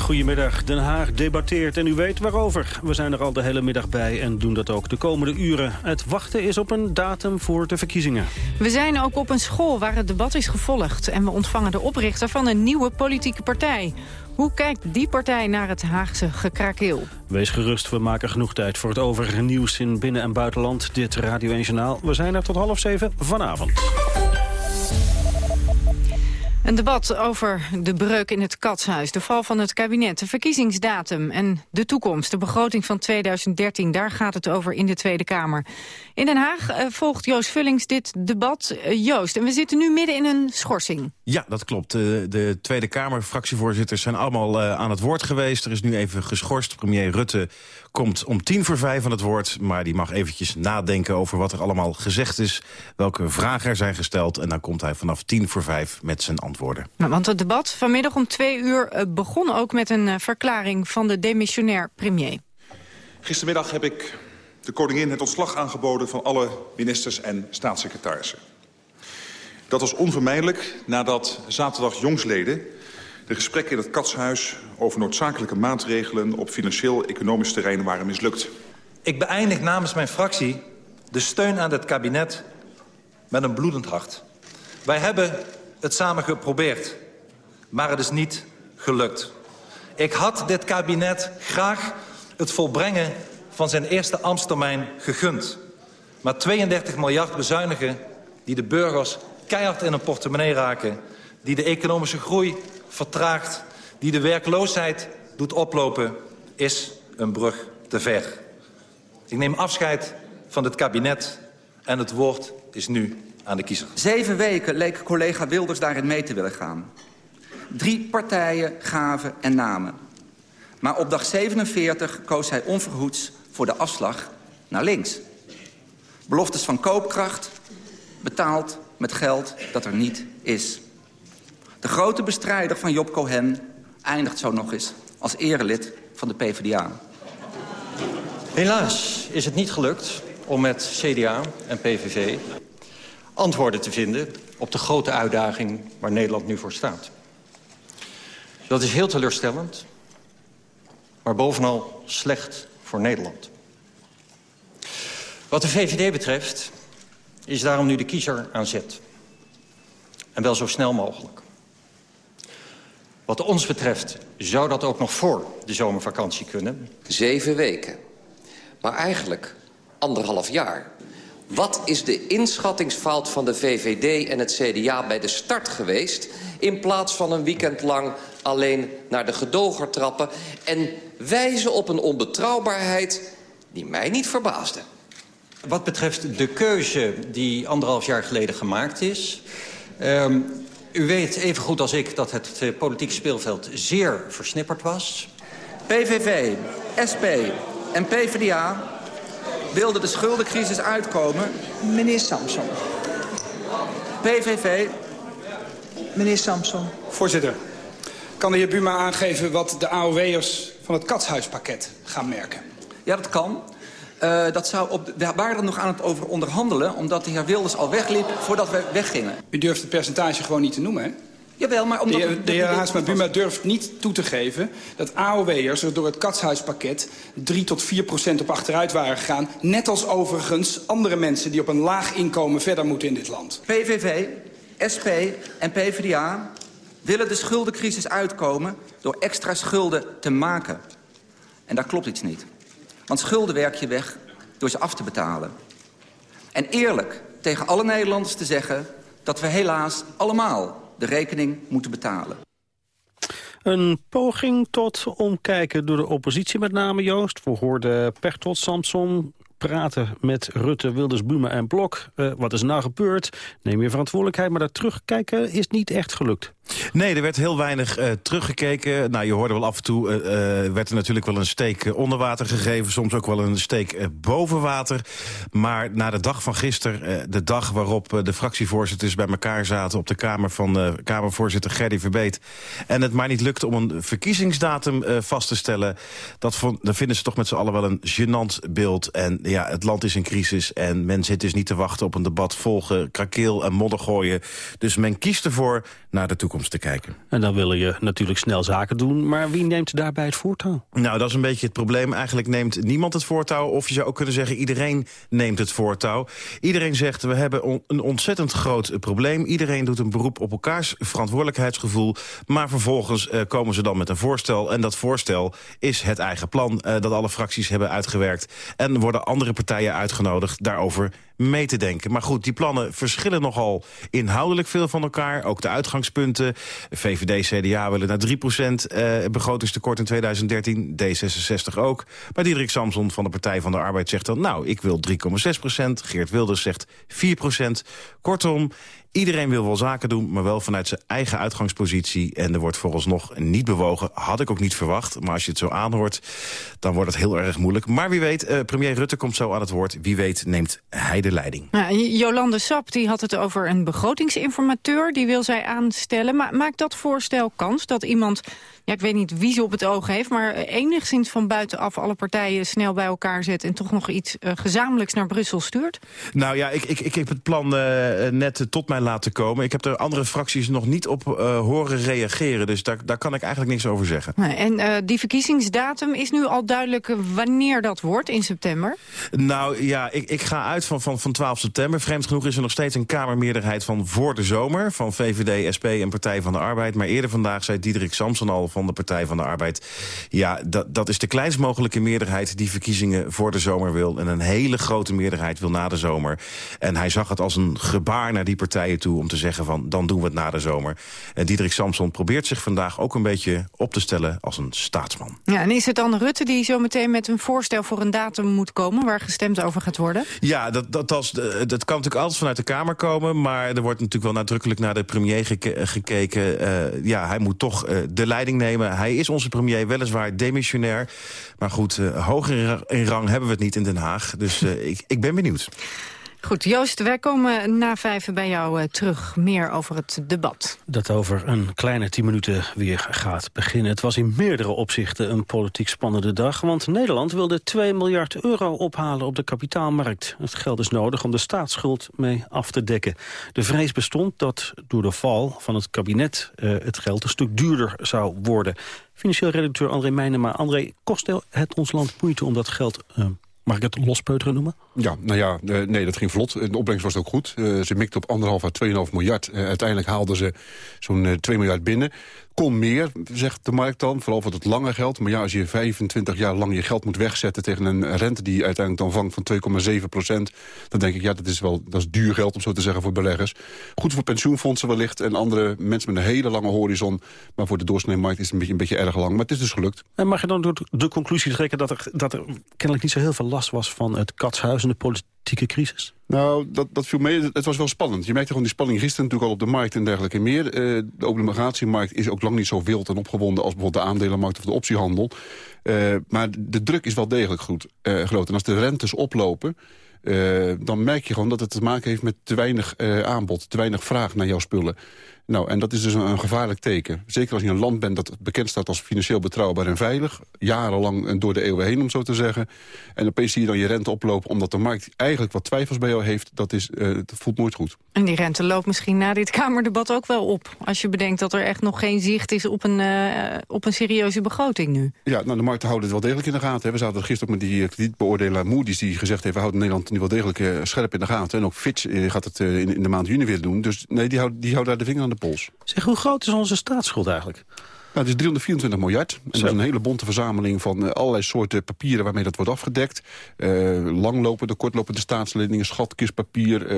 Goedemiddag, Den Haag debatteert en u weet waarover. We zijn er al de hele middag bij en doen dat ook de komende uren. Het wachten is op een datum voor de verkiezingen. We zijn ook op een school waar het debat is gevolgd... en we ontvangen de oprichter van een nieuwe politieke partij. Hoe kijkt die partij naar het Haagse gekrakeel? Wees gerust, we maken genoeg tijd voor het overige nieuws in binnen- en buitenland. Dit Radio 1 Journaal. We zijn er tot half zeven vanavond. Een debat over de breuk in het katshuis, de val van het kabinet, de verkiezingsdatum en de toekomst. De begroting van 2013, daar gaat het over in de Tweede Kamer. In Den Haag eh, volgt Joost Vullings dit debat. Eh, Joost, en we zitten nu midden in een schorsing. Ja, dat klopt. De, de Tweede Kamer, fractievoorzitters zijn allemaal aan het woord geweest. Er is nu even geschorst. Premier Rutte komt om tien voor vijf aan het woord... maar die mag eventjes nadenken over wat er allemaal gezegd is... welke vragen er zijn gesteld... en dan komt hij vanaf tien voor vijf met zijn antwoorden. Nou, want het debat vanmiddag om twee uur uh, begon ook met een uh, verklaring... van de demissionair premier. Gistermiddag heb ik de koningin het ontslag aangeboden... van alle ministers en staatssecretarissen. Dat was onvermijdelijk nadat zaterdag jongsleden de gesprekken in het Katshuis over noodzakelijke maatregelen op financieel-economisch terrein waren mislukt. Ik beëindig namens mijn fractie de steun aan het kabinet met een bloedend hart. Wij hebben het samen geprobeerd, maar het is niet gelukt. Ik had dit kabinet graag het volbrengen van zijn eerste ambtstermijn gegund. Maar 32 miljard bezuinigen die de burgers keihard in hun portemonnee raken... die de economische groei vertraagt, die de werkloosheid doet oplopen, is een brug te ver. Ik neem afscheid van het kabinet en het woord is nu aan de kiezer. Zeven weken leek collega Wilders daarin mee te willen gaan. Drie partijen gaven en namen. Maar op dag 47 koos hij onverhoeds voor de afslag naar links. Beloftes van koopkracht, betaald met geld dat er niet is. De grote bestrijder van Job Cohen eindigt zo nog eens als erelid van de PvdA. Helaas is het niet gelukt om met CDA en PVV antwoorden te vinden op de grote uitdaging waar Nederland nu voor staat. Dat is heel teleurstellend, maar bovenal slecht voor Nederland. Wat de VVD betreft is daarom nu de kiezer aan zet. En wel zo snel mogelijk. Wat ons betreft zou dat ook nog voor de zomervakantie kunnen. Zeven weken. Maar eigenlijk anderhalf jaar. Wat is de inschattingsfout van de VVD en het CDA bij de start geweest... in plaats van een weekend lang alleen naar de gedoger trappen... en wijzen op een onbetrouwbaarheid die mij niet verbaasde. Wat betreft de keuze die anderhalf jaar geleden gemaakt is... Um, u weet even goed als ik dat het uh, politieke speelveld zeer versnipperd was. PVV, SP en PvdA wilden de schuldencrisis uitkomen. Meneer Samson. PVV. Meneer Samson. Voorzitter, kan de heer Buma aangeven wat de AOW'ers van het katshuispakket gaan merken? Ja, dat kan. Uh, dat zou op we waren er nog aan het over onderhandelen... omdat de heer Wilders al wegliep voordat we weggingen. U durft het percentage gewoon niet te noemen, hè? Jawel, maar omdat... De heer, de heer Haasma Buma durft niet toe te geven dat AOW'ers er door het katshuispakket 3 tot 4 procent op achteruit waren gegaan. Net als overigens andere mensen die op een laag inkomen verder moeten in dit land. PVV, SP en PvdA willen de schuldencrisis uitkomen door extra schulden te maken. En daar klopt iets niet. Want schulden werk je weg door ze af te betalen. En eerlijk tegen alle Nederlanders te zeggen... dat we helaas allemaal de rekening moeten betalen. Een poging tot omkijken door de oppositie met name, Joost. We hoorden Pechtold Samson praten met Rutte, Wilders, Buma en Blok. Uh, wat is nou gebeurd? Neem je verantwoordelijkheid, maar daar terugkijken is niet echt gelukt. Nee, er werd heel weinig uh, teruggekeken. Nou, je hoorde wel af en toe, uh, werd er natuurlijk wel een steek onder water gegeven. Soms ook wel een steek boven water. Maar na de dag van gisteren, de dag waarop de fractievoorzitters bij elkaar zaten... op de kamer van Kamervoorzitter Gerdy Verbeet... en het maar niet lukte om een verkiezingsdatum vast te stellen... Dat, dat vinden ze toch met z'n allen wel een gênant beeld. En ja, het land is in crisis en men zit dus niet te wachten op een debat... volgen, krakeel en modder gooien. Dus men kiest ervoor naar de toekomst te kijken. En dan wil je natuurlijk snel zaken doen, maar wie neemt daarbij het voortouw? Nou, dat is een beetje het probleem. Eigenlijk neemt niemand het voortouw, of je zou ook kunnen zeggen... iedereen neemt het voortouw. Iedereen zegt, we hebben on een ontzettend groot probleem. Iedereen doet een beroep op elkaars verantwoordelijkheidsgevoel... maar vervolgens uh, komen ze dan met een voorstel. En dat voorstel is het eigen plan uh, dat alle fracties hebben uitgewerkt. En worden andere partijen uitgenodigd daarover mee te denken. Maar goed, die plannen verschillen nogal inhoudelijk veel van elkaar. Ook de uitgangspunten. VVD, CDA willen naar 3% uh, begrotingstekort in 2013. D66 ook. Maar Diederik Samson van de Partij van de Arbeid zegt dan... nou, ik wil 3,6% Geert Wilders zegt 4% Kortom, Iedereen wil wel zaken doen, maar wel vanuit zijn eigen uitgangspositie. En er wordt vooralsnog niet bewogen. Had ik ook niet verwacht. Maar als je het zo aanhoort, dan wordt het heel erg moeilijk. Maar wie weet, uh, premier Rutte komt zo aan het woord. Wie weet neemt hij de leiding. Nou, Jolande Sap die had het over een begrotingsinformateur. Die wil zij aanstellen. Maar maakt dat voorstel kans dat iemand ja, ik weet niet wie ze op het oog heeft... maar enigszins van buitenaf alle partijen snel bij elkaar zet... en toch nog iets uh, gezamenlijks naar Brussel stuurt? Nou ja, ik, ik, ik heb het plan uh, net tot laten komen. Ik heb er andere fracties nog niet op uh, horen reageren. Dus daar, daar kan ik eigenlijk niks over zeggen. En die verkiezingsdatum is nu al duidelijk wanneer dat wordt in september? Nou ja, ik, ik ga uit van, van, van 12 september. Vreemd genoeg is er nog steeds een Kamermeerderheid van voor de zomer... van VVD, SP en Partij van de Arbeid. Maar eerder vandaag zei Diederik Samson al van de Partij van de Arbeid... ja, dat, dat is de kleinst mogelijke meerderheid die verkiezingen voor de zomer wil... en een hele grote meerderheid wil na de zomer. En hij zag het als een gebaar naar die toe om te zeggen van... dan doen we het na de zomer. En Diederik Samson probeert zich vandaag ook een beetje op te stellen als een staatsman. Ja, en is het dan Rutte die zo meteen met een voorstel voor een datum moet komen... waar gestemd over gaat worden? Ja, dat, dat, dat, dat kan natuurlijk altijd vanuit de Kamer komen... maar er wordt natuurlijk wel nadrukkelijk naar de premier gekeken. Uh, ja, hij moet toch uh, de leiding nemen. Hij is onze premier, weliswaar demissionair. Maar goed, uh, hoger in rang hebben we het niet in Den Haag. Dus ik, ik ben benieuwd. Goed, Joost, wij komen na vijf bij jou uh, terug. Meer over het debat. Dat over een kleine tien minuten weer gaat beginnen. Het was in meerdere opzichten een politiek spannende dag... want Nederland wilde 2 miljard euro ophalen op de kapitaalmarkt. Het geld is nodig om de staatsschuld mee af te dekken. De vrees bestond dat door de val van het kabinet... Uh, het geld een stuk duurder zou worden. Financieel redacteur André Meijnema. André, kost het ons land moeite om dat geld... Uh, Mag ik het lospeuteren noemen? Ja, nou ja, uh, nee, dat ging vlot. De opbrengst was ook goed. Uh, ze mikte op anderhalf à 2,5 miljard. Uh, uiteindelijk haalden ze zo'n 2 miljard binnen kon meer, zegt de markt dan. Vooral voor het lange geld. Maar ja, als je 25 jaar lang je geld moet wegzetten... tegen een rente die uiteindelijk dan vangt van 2,7 procent... dan denk ik, ja, dat is wel dat is duur geld, om zo te zeggen, voor beleggers. Goed voor pensioenfondsen wellicht en andere mensen met een hele lange horizon. Maar voor de doorsneemarkt is het een beetje, een beetje erg lang. Maar het is dus gelukt. En mag je dan de conclusie trekken dat er, dat er kennelijk niet zo heel veel last was... van het katshuis en de politieke crisis? Nou, dat, dat viel mee. Het was wel spannend. Je merkte gewoon die spanning gisteren natuurlijk al op de markt en dergelijke meer. Uh, de obligatiemarkt is ook lang niet zo wild en opgewonden... als bijvoorbeeld de aandelenmarkt of de optiehandel. Uh, maar de druk is wel degelijk goed, uh, groot. En als de rentes oplopen... Dan merk je gewoon dat het te maken heeft met te weinig aanbod, te weinig vraag naar jouw spullen. Nou, en dat is dus een, een, gevaarlijk teken. Zeker als je een land bent dat bekend staat als financieel betrouwbaar en veilig. Jarenlang door de eeuwen heen, om zo te zeggen. En opeens zie je dan je rente oplopen omdat de markt eigenlijk wat twijfels bij jou heeft. Dat, is, uh, dat voelt nooit goed. En die rente loopt misschien na dit Kamerdebat ook wel op. Als je bedenkt dat er echt nog geen zicht is op een, uh, op een serieuze begroting nu. Ja, nou, de markten houden het wel degelijk in de gaten. Hè. We zaten gisteren ook met die kredietbeoordelaar Moody's die gezegd heeft... we houden Nederland nu wel degelijk uh, scherp in de gaten. En ook Fitch gaat het in, in, de maand juni weer doen. Dus nee, die houdt, die houdt daar de vinger aan de pols. Zeg, hoe groot is onze staatsschuld eigenlijk? Nou, het is 324 miljard. En dat is een hele bonte verzameling van uh, allerlei soorten papieren waarmee dat wordt afgedekt. Uh, langlopende, kortlopende staatsleningen, schatkistpapier,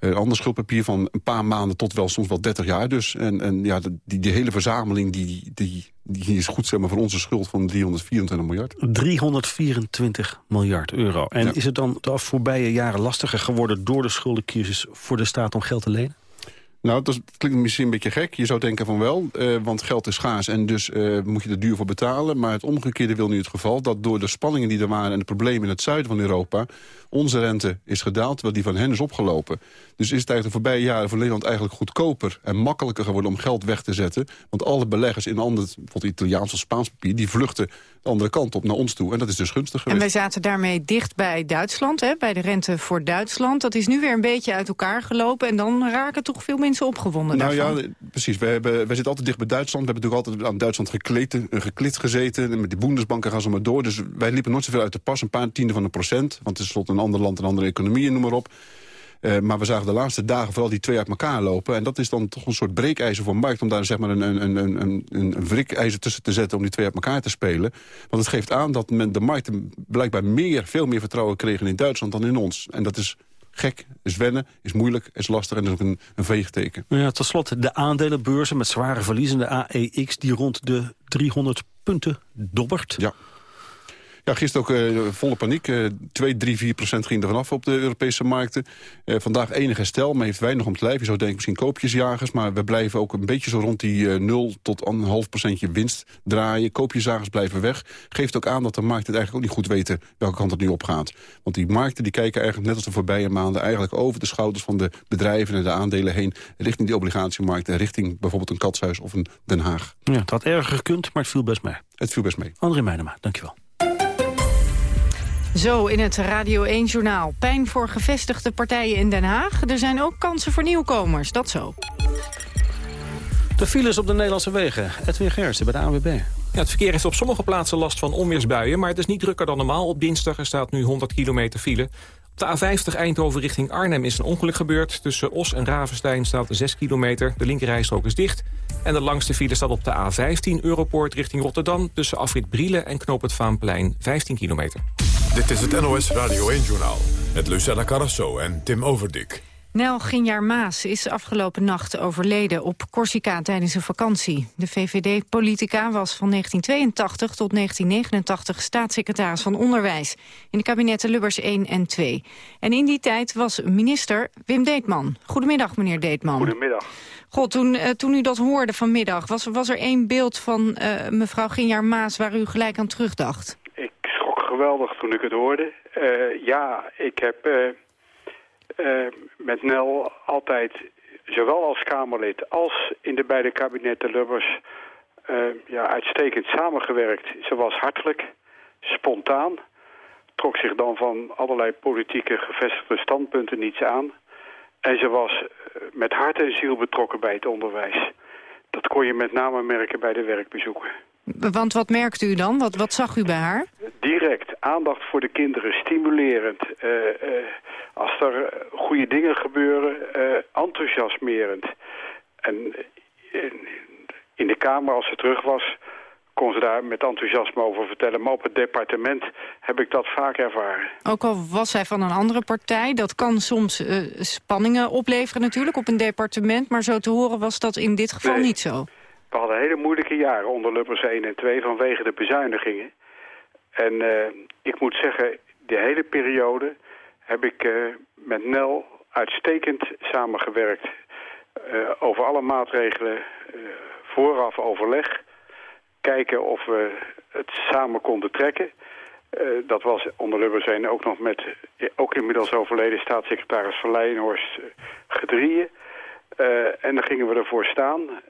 uh, ander schuldpapier van een paar maanden tot wel soms wel 30 jaar. Dus en, en ja, die, die hele verzameling die, die, die is goed zeg maar, voor onze schuld van 324 miljard. 324 miljard euro. En ja. is het dan de voorbije jaren lastiger geworden door de schuldencrisis voor de staat om geld te lenen? Nou, dat klinkt misschien een beetje gek. Je zou denken van wel, uh, want geld is schaars en dus uh, moet je er duur voor betalen. Maar het omgekeerde wil nu het geval dat door de spanningen die er waren... en de problemen in het zuiden van Europa... onze rente is gedaald, terwijl die van hen is opgelopen. Dus is het eigenlijk de voorbije jaren voor Nederland eigenlijk goedkoper... en makkelijker geworden om geld weg te zetten. Want alle beleggers in andere, bijvoorbeeld Italiaans of Spaans papier... die vluchten andere kant op naar ons toe. En dat is dus gunstig geweest. En wij zaten daarmee dicht bij Duitsland, hè, bij de rente voor Duitsland. Dat is nu weer een beetje uit elkaar gelopen... en dan raken toch veel mensen opgewonden Nou daarvan. ja, precies. Wij, hebben, wij zitten altijd dicht bij Duitsland. We hebben natuurlijk altijd aan Duitsland gekleed, geklit gezeten. En met die Bundesbanken gaan ze maar door. Dus wij liepen nooit zoveel uit de pas, een paar tiende van een procent. Want het is slot een ander land, een andere economie, noem maar op. Uh, maar we zagen de laatste dagen vooral die twee uit elkaar lopen. En dat is dan toch een soort breekijzer voor markt... om daar zeg maar een, een, een, een, een wrikijzer tussen te zetten om die twee uit elkaar te spelen. Want het geeft aan dat men de markten blijkbaar meer, veel meer vertrouwen kregen in Duitsland dan in ons. En dat is gek, is wennen, is moeilijk, is lastig en is ook een, een veegteken. Ja, tot slot de aandelenbeurzen met zware verliezen. De AEX die rond de 300 punten dobbert. Ja. Ja, gisteren ook uh, volle paniek. Uh, 2, 3, 4 procent ging er vanaf op de Europese markten. Uh, vandaag enig herstel, maar heeft weinig om het lijf. Je zou denken misschien koopjesjagers, maar we blijven ook een beetje zo rond die 0 tot 1,5 procentje winst draaien. Koopjesjagers blijven weg. Geeft ook aan dat de markten het eigenlijk ook niet goed weten welke kant het nu op gaat. Want die markten die kijken eigenlijk net als de voorbije maanden eigenlijk over de schouders van de bedrijven en de aandelen heen richting die obligatiemarkten, richting bijvoorbeeld een Katshuis of een Den Haag. Ja, het had erger gekund, maar het viel best mee. Het viel best mee. André Meijnema, dankjewel. Zo in het Radio 1-journaal. Pijn voor gevestigde partijen in Den Haag. Er zijn ook kansen voor nieuwkomers, dat zo. De files op de Nederlandse wegen. Edwin Gersten bij de ANWB. Ja, het verkeer heeft op sommige plaatsen last van onweersbuien... maar het is niet drukker dan normaal. Op dinsdag er staat nu 100 kilometer file. Op de A50 Eindhoven richting Arnhem is een ongeluk gebeurd. Tussen Os en Ravenstein staat 6 kilometer. De linkerrijstrook is dicht. En de langste file staat op de A15 Europoort richting Rotterdam... tussen afrit Brielen en Knoop het Vaanplein 15 kilometer. Dit is het NOS Radio 1-journaal met Lucella Carrasso en Tim Overdik. Nel Ginjaar Maas is afgelopen nacht overleden op Corsica tijdens een vakantie. De VVD-politica was van 1982 tot 1989 staatssecretaris van Onderwijs... in de kabinetten Lubbers 1 en 2. En in die tijd was minister Wim Deetman. Goedemiddag, meneer Deetman. Goedemiddag. God, toen, uh, toen u dat hoorde vanmiddag, was, was er één beeld van uh, mevrouw Ginjaar Maas... waar u gelijk aan terugdacht? Geweldig toen ik het hoorde. Uh, ja, ik heb uh, met Nel altijd, zowel als Kamerlid als in de beide kabinetten Lubbers, ja, uitstekend samengewerkt. Ze was hartelijk, spontaan, trok zich dan van allerlei politieke gevestigde standpunten niets aan. En ze was met hart en ziel betrokken bij het onderwijs. Dat kon je met name merken bij de werkbezoeken. Want wat merkt u dan? Wat, wat zag u bij haar? Direct aandacht voor de kinderen, stimulerend. Uh, uh, als er goede dingen gebeuren, uh, enthousiasmerend. En in de Kamer, als ze terug was, kon ze daar met enthousiasme over vertellen. Maar op het departement heb ik dat vaak ervaren. Ook al was zij van een andere partij, dat kan soms spanningen opleveren natuurlijk op een departement. Maar zo te horen was dat in dit geval nee. niet zo. We hadden hele moeilijke jaren onder Lubbers 1 en 2 vanwege de bezuinigingen. En uh, ik moet zeggen, de hele periode heb ik uh, met Nel uitstekend samengewerkt. Uh, over alle maatregelen vooraf overleg. Kijken of we het samen konden trekken. dat was onder Lubbers 1 ook nog met, ook inmiddels overleden staatssecretaris van Leijenhorst gedrieën. en dan gingen we ervoor staan.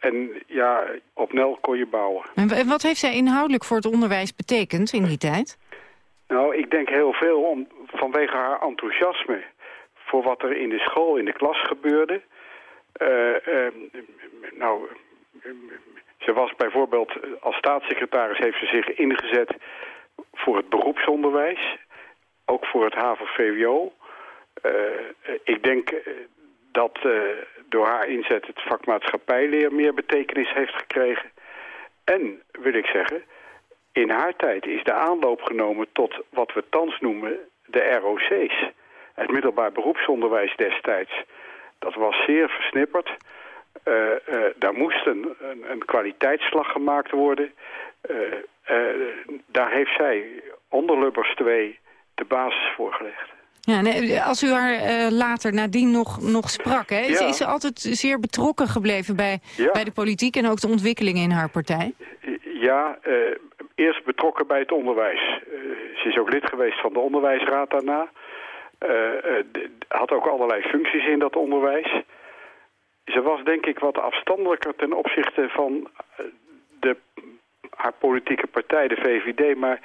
En ja, op Nel kon je bouwen. En wat heeft zij inhoudelijk voor het onderwijs betekend in die tijd? Nou, ik denk heel veel om, vanwege haar enthousiasme voor wat er in de school, in de klas gebeurde. Uh, uh, nou, ze was bijvoorbeeld als staatssecretaris heeft ze zich ingezet voor het beroepsonderwijs. Ook voor het HAVO-VWO. Uh, ik denk dat uh, door haar inzet het vak maatschappijleer meer betekenis heeft gekregen. En, wil ik zeggen, in haar tijd is de aanloop genomen tot wat we thans noemen de ROC's. Het middelbaar beroepsonderwijs destijds. Dat was zeer versnipperd. Uh, uh, daar moest een, een, een, kwaliteitsslag gemaakt worden. daar heeft zij onder Lubbers 2 de basis voor gelegd. Ja, nee, als u haar uh, later nadien nog, nog sprak, hè, ja. is, ze altijd zeer betrokken gebleven bij, ja. bij de politiek en ook de ontwikkelingen in haar partij? Ja, uh, eerst betrokken bij het onderwijs. Uh, ze is ook lid geweest van de onderwijsraad daarna. had ook allerlei functies in dat onderwijs. Ze was denk ik wat afstandelijker ten opzichte van de, haar politieke partij, de VVD. Maar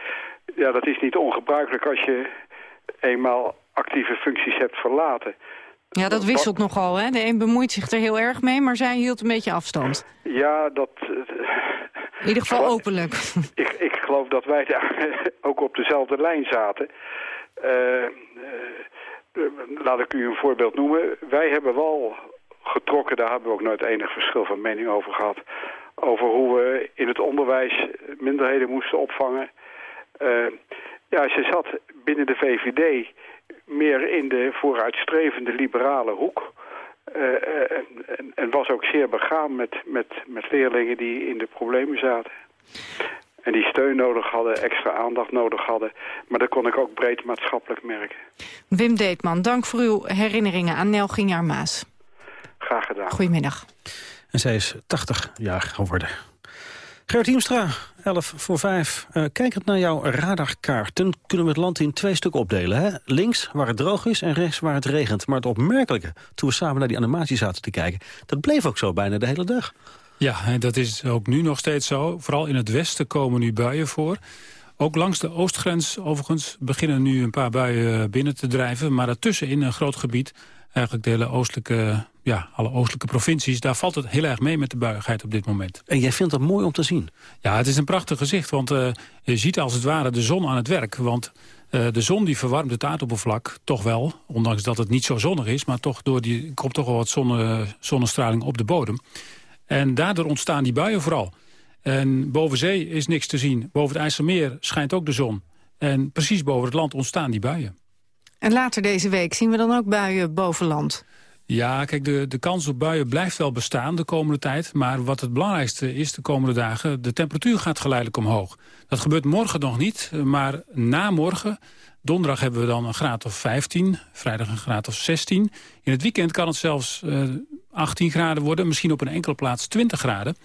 ja, dat is niet ongebruikelijk als je eenmaal actieve functies hebt verlaten. Ja, dat wisselt nogal, hè? De een bemoeit zich er heel erg mee, maar zij hield een beetje afstand. Ja, dat... In ieder geval openlijk. Ik, ik geloof dat wij daar ook op dezelfde lijn zaten. Uh, uh, laat ik u een voorbeeld noemen. Wij hebben wel getrokken, daar hebben we ook nooit enig verschil van mening over gehad... over hoe we in het onderwijs minderheden moesten opvangen... Uh, Ja, ze zat binnen de VVD meer in de vooruitstrevende liberale hoek. Uh, en, en, was ook zeer begaan met, met, met leerlingen die in de problemen zaten. En die steun nodig hadden, extra aandacht nodig hadden. Maar dat kon ik ook breed maatschappelijk merken. Wim Deetman, dank voor uw herinneringen aan Nel Ginjaar Maas. Graag gedaan. Goedemiddag. En zij is 80 jaar geworden. Gert Hiemstra, 11 voor 5. Uh, kijkend naar jouw radarkaarten kunnen we het land in twee stukken opdelen. Hè? Links waar het droog is en rechts waar het regent. Maar het opmerkelijke, toen we samen naar die animatie zaten te kijken... dat bleef ook zo bijna de hele dag. Ja, en dat is ook nu nog steeds zo. Vooral in het westen komen nu buien voor. Ook langs de oostgrens overigens beginnen nu een paar buien binnen te drijven. Maar daartussen in een groot gebied, eigenlijk de hele oostelijke, ja, alle oostelijke provincies... daar valt het heel erg mee met de buigheid op dit moment. En jij vindt dat mooi om te zien? Ja, het is een prachtig gezicht, want uh, je ziet als het ware de zon aan het werk. Want uh, de zon die verwarmt het aardoppervlak toch wel, ondanks dat het niet zo zonnig is... maar toch door die, komt toch wel wat zonne, zonnestraling op de bodem. En daardoor ontstaan die buien vooral. En boven zee is niks te zien. Boven het IJsselmeer schijnt ook de zon. En precies boven het land ontstaan die buien. En later deze week zien we dan ook buien boven land? Ja, kijk, de, de kans op buien blijft wel bestaan de komende tijd. Maar wat het belangrijkste is de komende dagen... de temperatuur gaat geleidelijk omhoog. Dat gebeurt morgen nog niet, maar na morgen... Donderdag hebben we dan een graad of 15, vrijdag een graad of 16. In het weekend kan het zelfs uh, 18 graden worden, misschien op een enkele plaats 20 graden.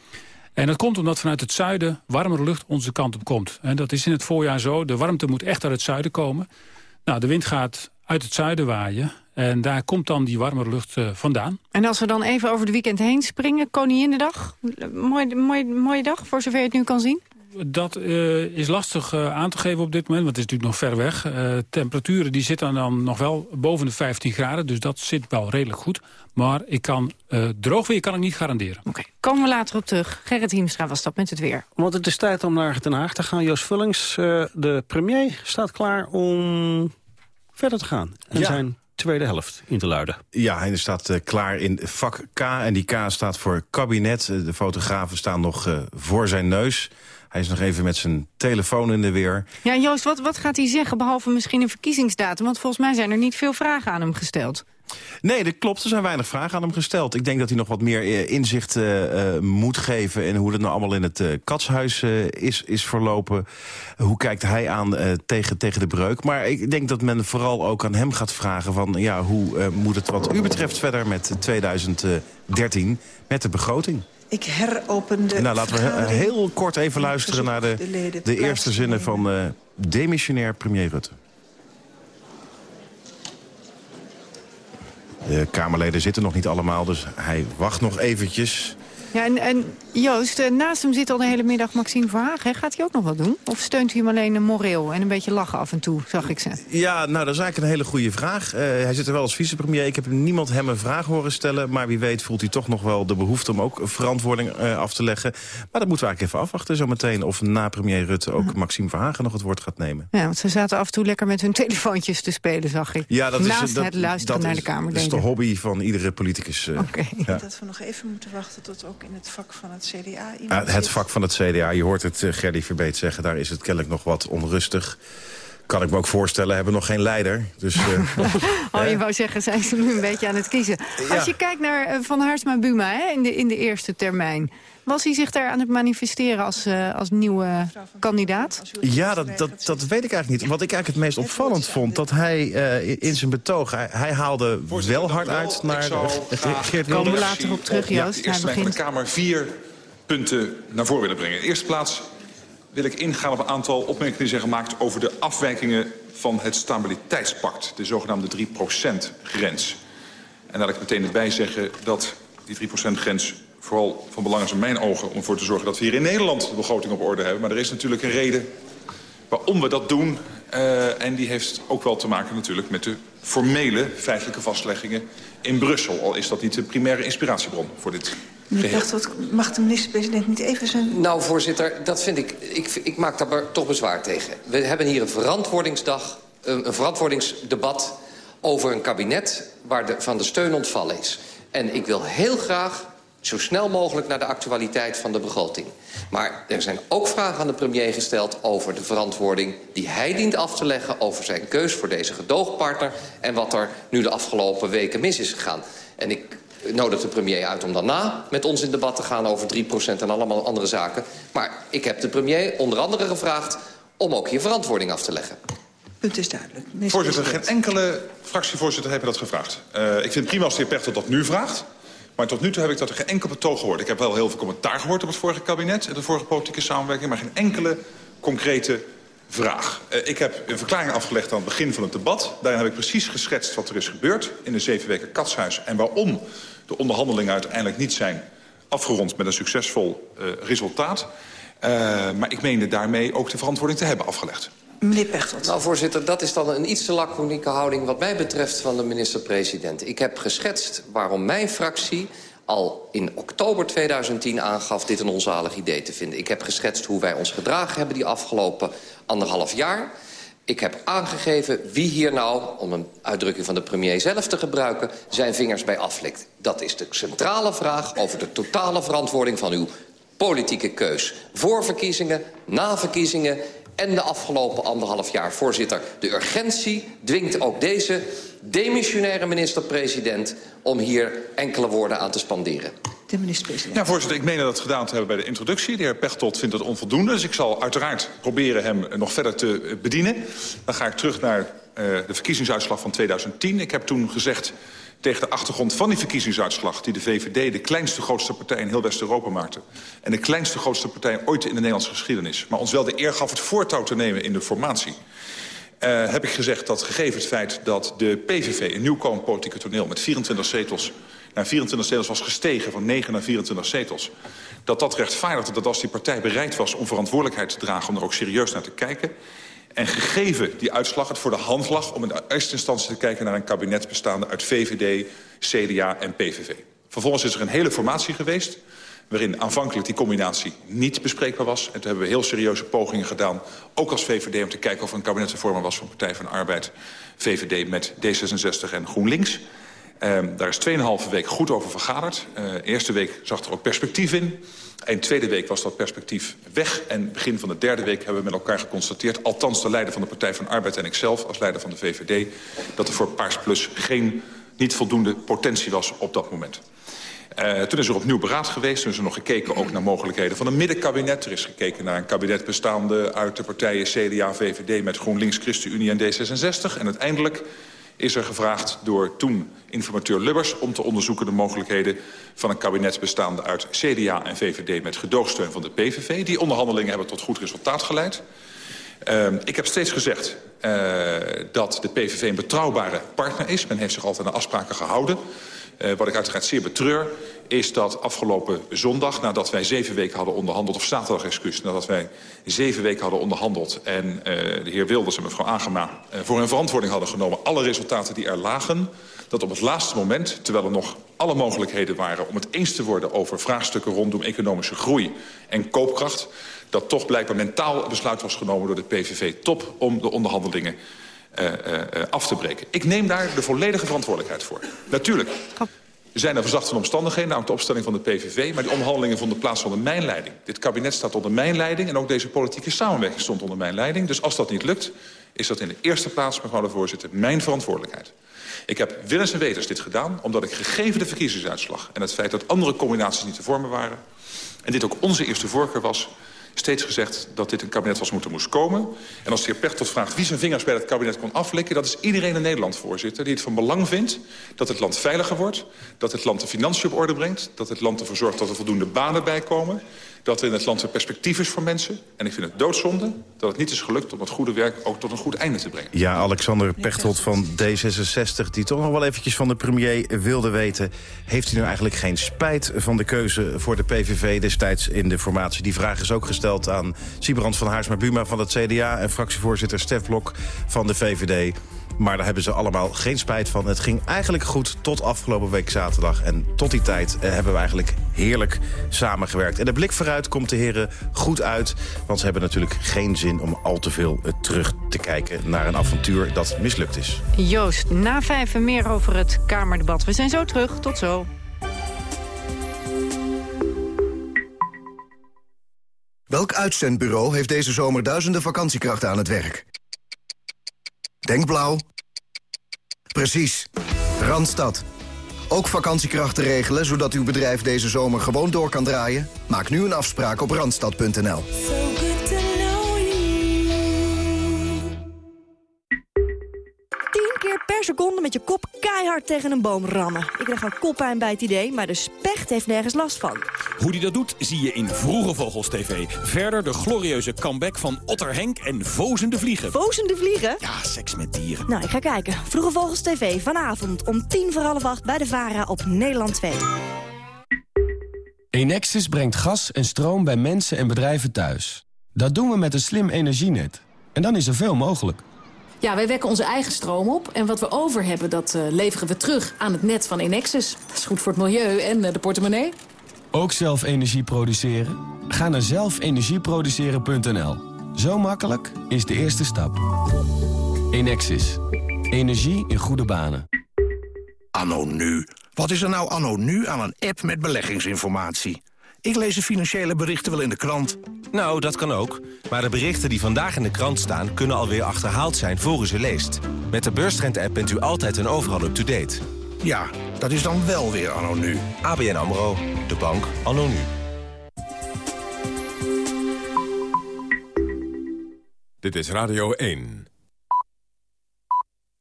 En dat komt omdat vanuit het zuiden warmere lucht onze kant op komt. En dat is in het voorjaar zo. De warmte moet echt uit het zuiden komen. Nou, de wind gaat uit het zuiden waaien. En daar komt dan die warmere lucht uh, vandaan. En als we dan even over de weekend heen springen, Koninginnedag. Mooi, mooi, mooie dag, voor zover je het nu kan zien. Dat uh, is lastig uh, aan te geven op dit moment, want het is natuurlijk nog ver weg. Uh, temperaturen die zitten dan nog wel boven de 15 graden, dus dat zit wel redelijk goed. Maar ik kan, droog weer kan ik niet garanderen. Oké, okay. komen we later op terug. Gerrit Hiemstra was dat met het weer. Want het is tijd om naar Den Haag te gaan. Joost Vullings, de premier, staat klaar om verder te gaan. En ja. zijn tweede helft in te luiden. Ja, hij staat uh, klaar in vak K. En die K staat voor kabinet. De fotografen staan nog uh, voor zijn neus. Hij is nog even met zijn telefoon in de weer. Ja, Joost, wat, wat gaat hij zeggen, behalve misschien een verkiezingsdatum? Want volgens mij zijn er niet veel vragen aan hem gesteld. Nee, dat klopt. Er zijn weinig vragen aan hem gesteld. Ik denk dat hij nog wat meer inzicht uh, uh, moet geven... in hoe het nou allemaal in het uh, katshuis is, is verlopen. Hoe kijkt hij aan tegen, tegen de breuk? Maar ik denk dat men vooral ook aan hem gaat vragen... van ja, hoe moet het wat u betreft verder met 2013 met de begroting? Ik heropen de Nou, laten we heel kort even luisteren naar de, de, de eerste zinnen van uh, demissionair premier Rutte. De Kamerleden zitten nog niet allemaal, dus hij wacht nog eventjes. Ja, en, en Joost, eh, naast hem zit al de hele middag Maxime Verhagen. Gaat hij ook nog wat doen? Of steunt hij hem alleen een moreel en een beetje lachen af en toe, zag ik ze? Ja, nou, dat is eigenlijk een hele goede vraag. Uh, hij zit er wel als vicepremier. Ik heb niemand hem een vraag horen stellen. Maar wie weet voelt hij toch nog wel de behoefte om ook verantwoording uh, af te leggen. Maar dat moeten we eigenlijk even afwachten zometeen. Of na premier Rutte ook Maxime Verhagen nog het woord gaat nemen. Ja, want ze zaten af en toe lekker met hun telefoontjes te spelen, zag ik. Ja, dat Naast is, dat, het luisteren dat naar is, de Kamer. Dat is de hobby van iedere politicus. Oké. Okay. Ja. Dat we nog even moeten wachten tot ook in het vak van het CDA uh, het vak van het CDA, je hoort het uh, Gerdy Verbeet zeggen... daar is het kennelijk nog wat onrustig. Kan ik me ook voorstellen, hebben nog geen leider. Dus, uh, oh, je wou zeggen, zijn ze nu een beetje aan het kiezen. Als je kijkt naar Van Haarsma Buma hè, in, de, in de eerste termijn... Was hij zich daar aan het manifesteren als, uh, als nieuwe kandidaat? Ja, dat, dat, dat weet ik eigenlijk niet. Wat ik eigenlijk het meest opvallend vond... dat hij uh, in zijn betoog... Hij, hij haalde wel hard uit naar Geert Wilders. Komen we later op terug, Joost. Ja, eerst van de Kamer vier punten naar voren willen brengen. In de eerste plaats wil ik ingaan op een aantal opmerkingen die zijn gemaakt... over de afwijkingen van het stabiliteitspact. De zogenaamde 3%-grens. En laat ik meteen erbij zeggen dat die 3%-grens vooral van belang is in mijn ogen... om ervoor te zorgen dat we hier in Nederland de begroting op orde hebben. Maar er is natuurlijk een reden waarom we dat doen. Uh, en die heeft ook wel te maken natuurlijk met de formele feitelijke vastleggingen in Brussel. Al is dat niet de primaire inspiratiebron voor dit ik dacht, wat mag de minister-president niet even zijn... Nou, voorzitter, dat vind ik, ik... Ik maak daar toch bezwaar tegen. We hebben hier een verantwoordingsdag, een, een verantwoordingsdebat... over een kabinet waar de, van de steun ontvallen is. En ik wil heel graag zo snel mogelijk naar de actualiteit van de begroting. Maar er zijn ook vragen aan de premier gesteld over de verantwoording die hij dient af te leggen over zijn keus voor deze gedoogpartner en wat er nu de afgelopen weken mis is gegaan. En ik nodig de premier uit om daarna met ons in debat te gaan over 3% en allemaal andere zaken. Maar ik heb de premier onder andere gevraagd om ook hier verantwoording af te leggen. Punt is duidelijk. Voorzitter, geen enkele fractievoorzitter heeft me dat gevraagd. Uh, ik vind het prima als de heer Pechtel dat nu vraagt. Maar tot nu toe heb ik dat er geen enkel betoog gehoord. Ik heb wel heel veel commentaar gehoord op het vorige kabinet... en de vorige politieke samenwerking, maar geen enkele concrete vraag. Uh, ik heb een verklaring afgelegd aan het begin van het debat. Daarin heb ik precies geschetst wat er is gebeurd in de zeven weken katshuis... en waarom de onderhandelingen uiteindelijk niet zijn afgerond met een succesvol uh, resultaat. Uh, maar ik meende daarmee ook de verantwoording te hebben afgelegd. Meneer Pechtold. Nou, voorzitter, dat is dan een iets te laconieke houding... wat mij betreft van de minister-president. Ik heb geschetst waarom mijn fractie al in oktober 2010 aangaf dit een onzalig idee te vinden. Ik heb geschetst hoe wij ons gedragen hebben die afgelopen anderhalf jaar. Ik heb aangegeven wie hier nou, om een uitdrukking van de premier zelf te gebruiken... zijn vingers bij aflikt. Dat is de centrale vraag over de totale verantwoording van uw politieke keus. Voor verkiezingen, na verkiezingen en de afgelopen anderhalf jaar. Voorzitter, de urgentie dwingt ook deze demissionaire minister-president... om hier enkele woorden aan te spanderen. De minister-president. Ja, voorzitter, ik meen dat gedaan te hebben bij de introductie. De heer Pechtold vindt dat onvoldoende, dus ik zal uiteraard proberen hem nog verder te bedienen. Dan ga ik terug naar uh, de verkiezingsuitslag van 2010. Ik heb toen gezegd tegen de achtergrond van die verkiezingsuitslag... die de VVD de kleinste grootste partij in heel West-Europa maakte... en de kleinste grootste partij ooit in de Nederlandse geschiedenis... maar ons wel de eer gaf het voortouw te nemen in de formatie... Uh, heb ik gezegd dat gegeven het feit dat de PVV, een nieuwkomend politieke toneel... met 24 zetels naar 24 zetels was gestegen, van 9 naar 24 zetels... dat dat rechtvaardigde dat als die partij bereid was om verantwoordelijkheid te dragen... om er ook serieus naar te kijken... En gegeven die uitslag het voor de hand lag om in eerste instantie te kijken naar een kabinet bestaande uit VVD, CDA en PVV. Vervolgens is er een hele formatie geweest waarin aanvankelijk die combinatie niet bespreekbaar was. En toen hebben we heel serieuze pogingen gedaan, ook als VVD... om te kijken of er een kabinet te vormen was van Partij van Arbeid... VVD met D66 en GroenLinks. Um, daar is 2,5 week goed over vergaderd. Uh, eerste week zag er ook perspectief in. Eind tweede week was dat perspectief weg. En begin van de derde week hebben we met elkaar geconstateerd... althans de leider van de Partij van Arbeid en ikzelf als leider van de VVD... dat er voor Paars Plus geen, niet voldoende potentie was op dat moment. Uh, toen is er opnieuw beraad geweest. Toen is er nog gekeken ook naar mogelijkheden van een middenkabinet. Er is gekeken naar een kabinet bestaande uit de partijen CDA, VVD... met GroenLinks, ChristenUnie en D66. En uiteindelijk is er gevraagd door toen informateur Lubbers... om te onderzoeken de mogelijkheden van een kabinet bestaande uit CDA en VVD... met gedoogsteun van de PVV. Die onderhandelingen hebben tot goed resultaat geleid. Uh, ik heb steeds gezegd uh, dat de PVV een betrouwbare partner is. Men heeft zich altijd aan afspraken gehouden. Uh, wat ik uiteraard zeer betreur is dat afgelopen zondag... nadat wij zeven weken hadden onderhandeld, of zaterdag excuus... nadat wij zeven weken hadden onderhandeld... en uh, de heer Wilders en mevrouw Agema uh, voor hun verantwoording hadden genomen... alle resultaten die er lagen, dat op het laatste moment... terwijl er nog alle mogelijkheden waren om het eens te worden... over vraagstukken rondom economische groei en koopkracht... dat toch blijkbaar mentaal besluit was genomen door de PVV-top... om de onderhandelingen af te breken. Ik neem daar de volledige verantwoordelijkheid voor. Natuurlijk. Zijn er verzachtende omstandigheden, namelijk de opstelling van de PVV... maar die onderhandelingen vonden plaats onder mijn leiding. Dit kabinet staat onder mijn leiding en ook deze politieke samenwerking stond onder mijn leiding. Dus als dat niet lukt, is dat in de eerste plaats, mevrouw de voorzitter, mijn verantwoordelijkheid. Ik heb willens en wetens dit gedaan, omdat ik gegeven de verkiezingsuitslag... en het feit dat andere combinaties niet te vormen waren... en dit ook onze eerste voorkeur was steeds gezegd dat dit een kabinet was moeten moest komen. En als de heer Pechtold vraagt wie zijn vingers bij dat kabinet kon aflikken... dat is iedereen in Nederland, voorzitter, die het van belang vindt... dat het land veiliger wordt, dat het land de financiën op orde brengt... dat het land ervoor zorgt dat er voldoende banen bij komen dat er in het land een perspectief is voor mensen. En ik vind het doodzonde dat het niet is gelukt om het goede werk ook tot een goed einde te brengen. Ja, Alexander Pechtold van D66, die toch nog wel eventjes van de premier wilde weten... heeft hij nu eigenlijk geen spijt van de keuze voor de PVV destijds in de formatie? Die vraag is ook gesteld aan Sibrand van Haarsma-Buma van het CDA... en fractievoorzitter Stef Blok van de VVD. Maar daar hebben ze allemaal geen spijt van. Het ging eigenlijk goed tot afgelopen week zaterdag. En tot die tijd eh, hebben we eigenlijk heerlijk samengewerkt. En de blik vooruit komt de heren goed uit. Want ze hebben natuurlijk geen zin om al te veel eh, terug te kijken... naar een avontuur dat mislukt is. Joost, na vijven meer over het Kamerdebat. We zijn zo terug. Tot zo. Welk uitzendbureau heeft deze zomer duizenden vakantiekrachten aan het werk? Denk blauw Precies. Randstad. Ook vakantiekrachten regelen, zodat uw bedrijf deze zomer gewoon door kan draaien? Maak nu een afspraak op randstad.nl. per seconde met je kop keihard tegen een boom rammen. Ik krijg al koppijn bij het idee, maar de specht heeft nergens last van. Hoe die dat doet, zie je in Vroege Vogels TV. Verder de glorieuze comeback van Otter Henk en Vozende Vliegen. Vozende vliegen? Ja, seks met dieren. Nou, ik ga kijken. Vroege Vogels TV, vanavond om tien voor half acht bij de VARA op Nederland 2. Enexis brengt gas en stroom bij mensen en bedrijven thuis. Dat doen we met een slim energienet. En dan is er veel mogelijk. Ja, wij wekken onze eigen stroom op. En wat we over hebben, dat eh, leveren we terug aan het net van Enexis. Dat is goed voor het milieu en eh, de portemonnee. Ook zelf energie produceren? Ga naar zelfenergieproduceren.nl. Zo makkelijk is de eerste stap. Enexis. Energie in goede banen. Anno nu. Wat is er nou anno nu aan een app met beleggingsinformatie? Ik lees de financiële berichten wel in de krant. Nou, dat kan ook. Maar de berichten die vandaag in de krant staan... kunnen alweer achterhaald zijn voor u ze leest. Met de Beurstrend-app bent u altijd en overal up-to-date. Ja, dat is dan wel weer anno nu. ABN AMRO. De bank anno nu. Dit is Radio 1.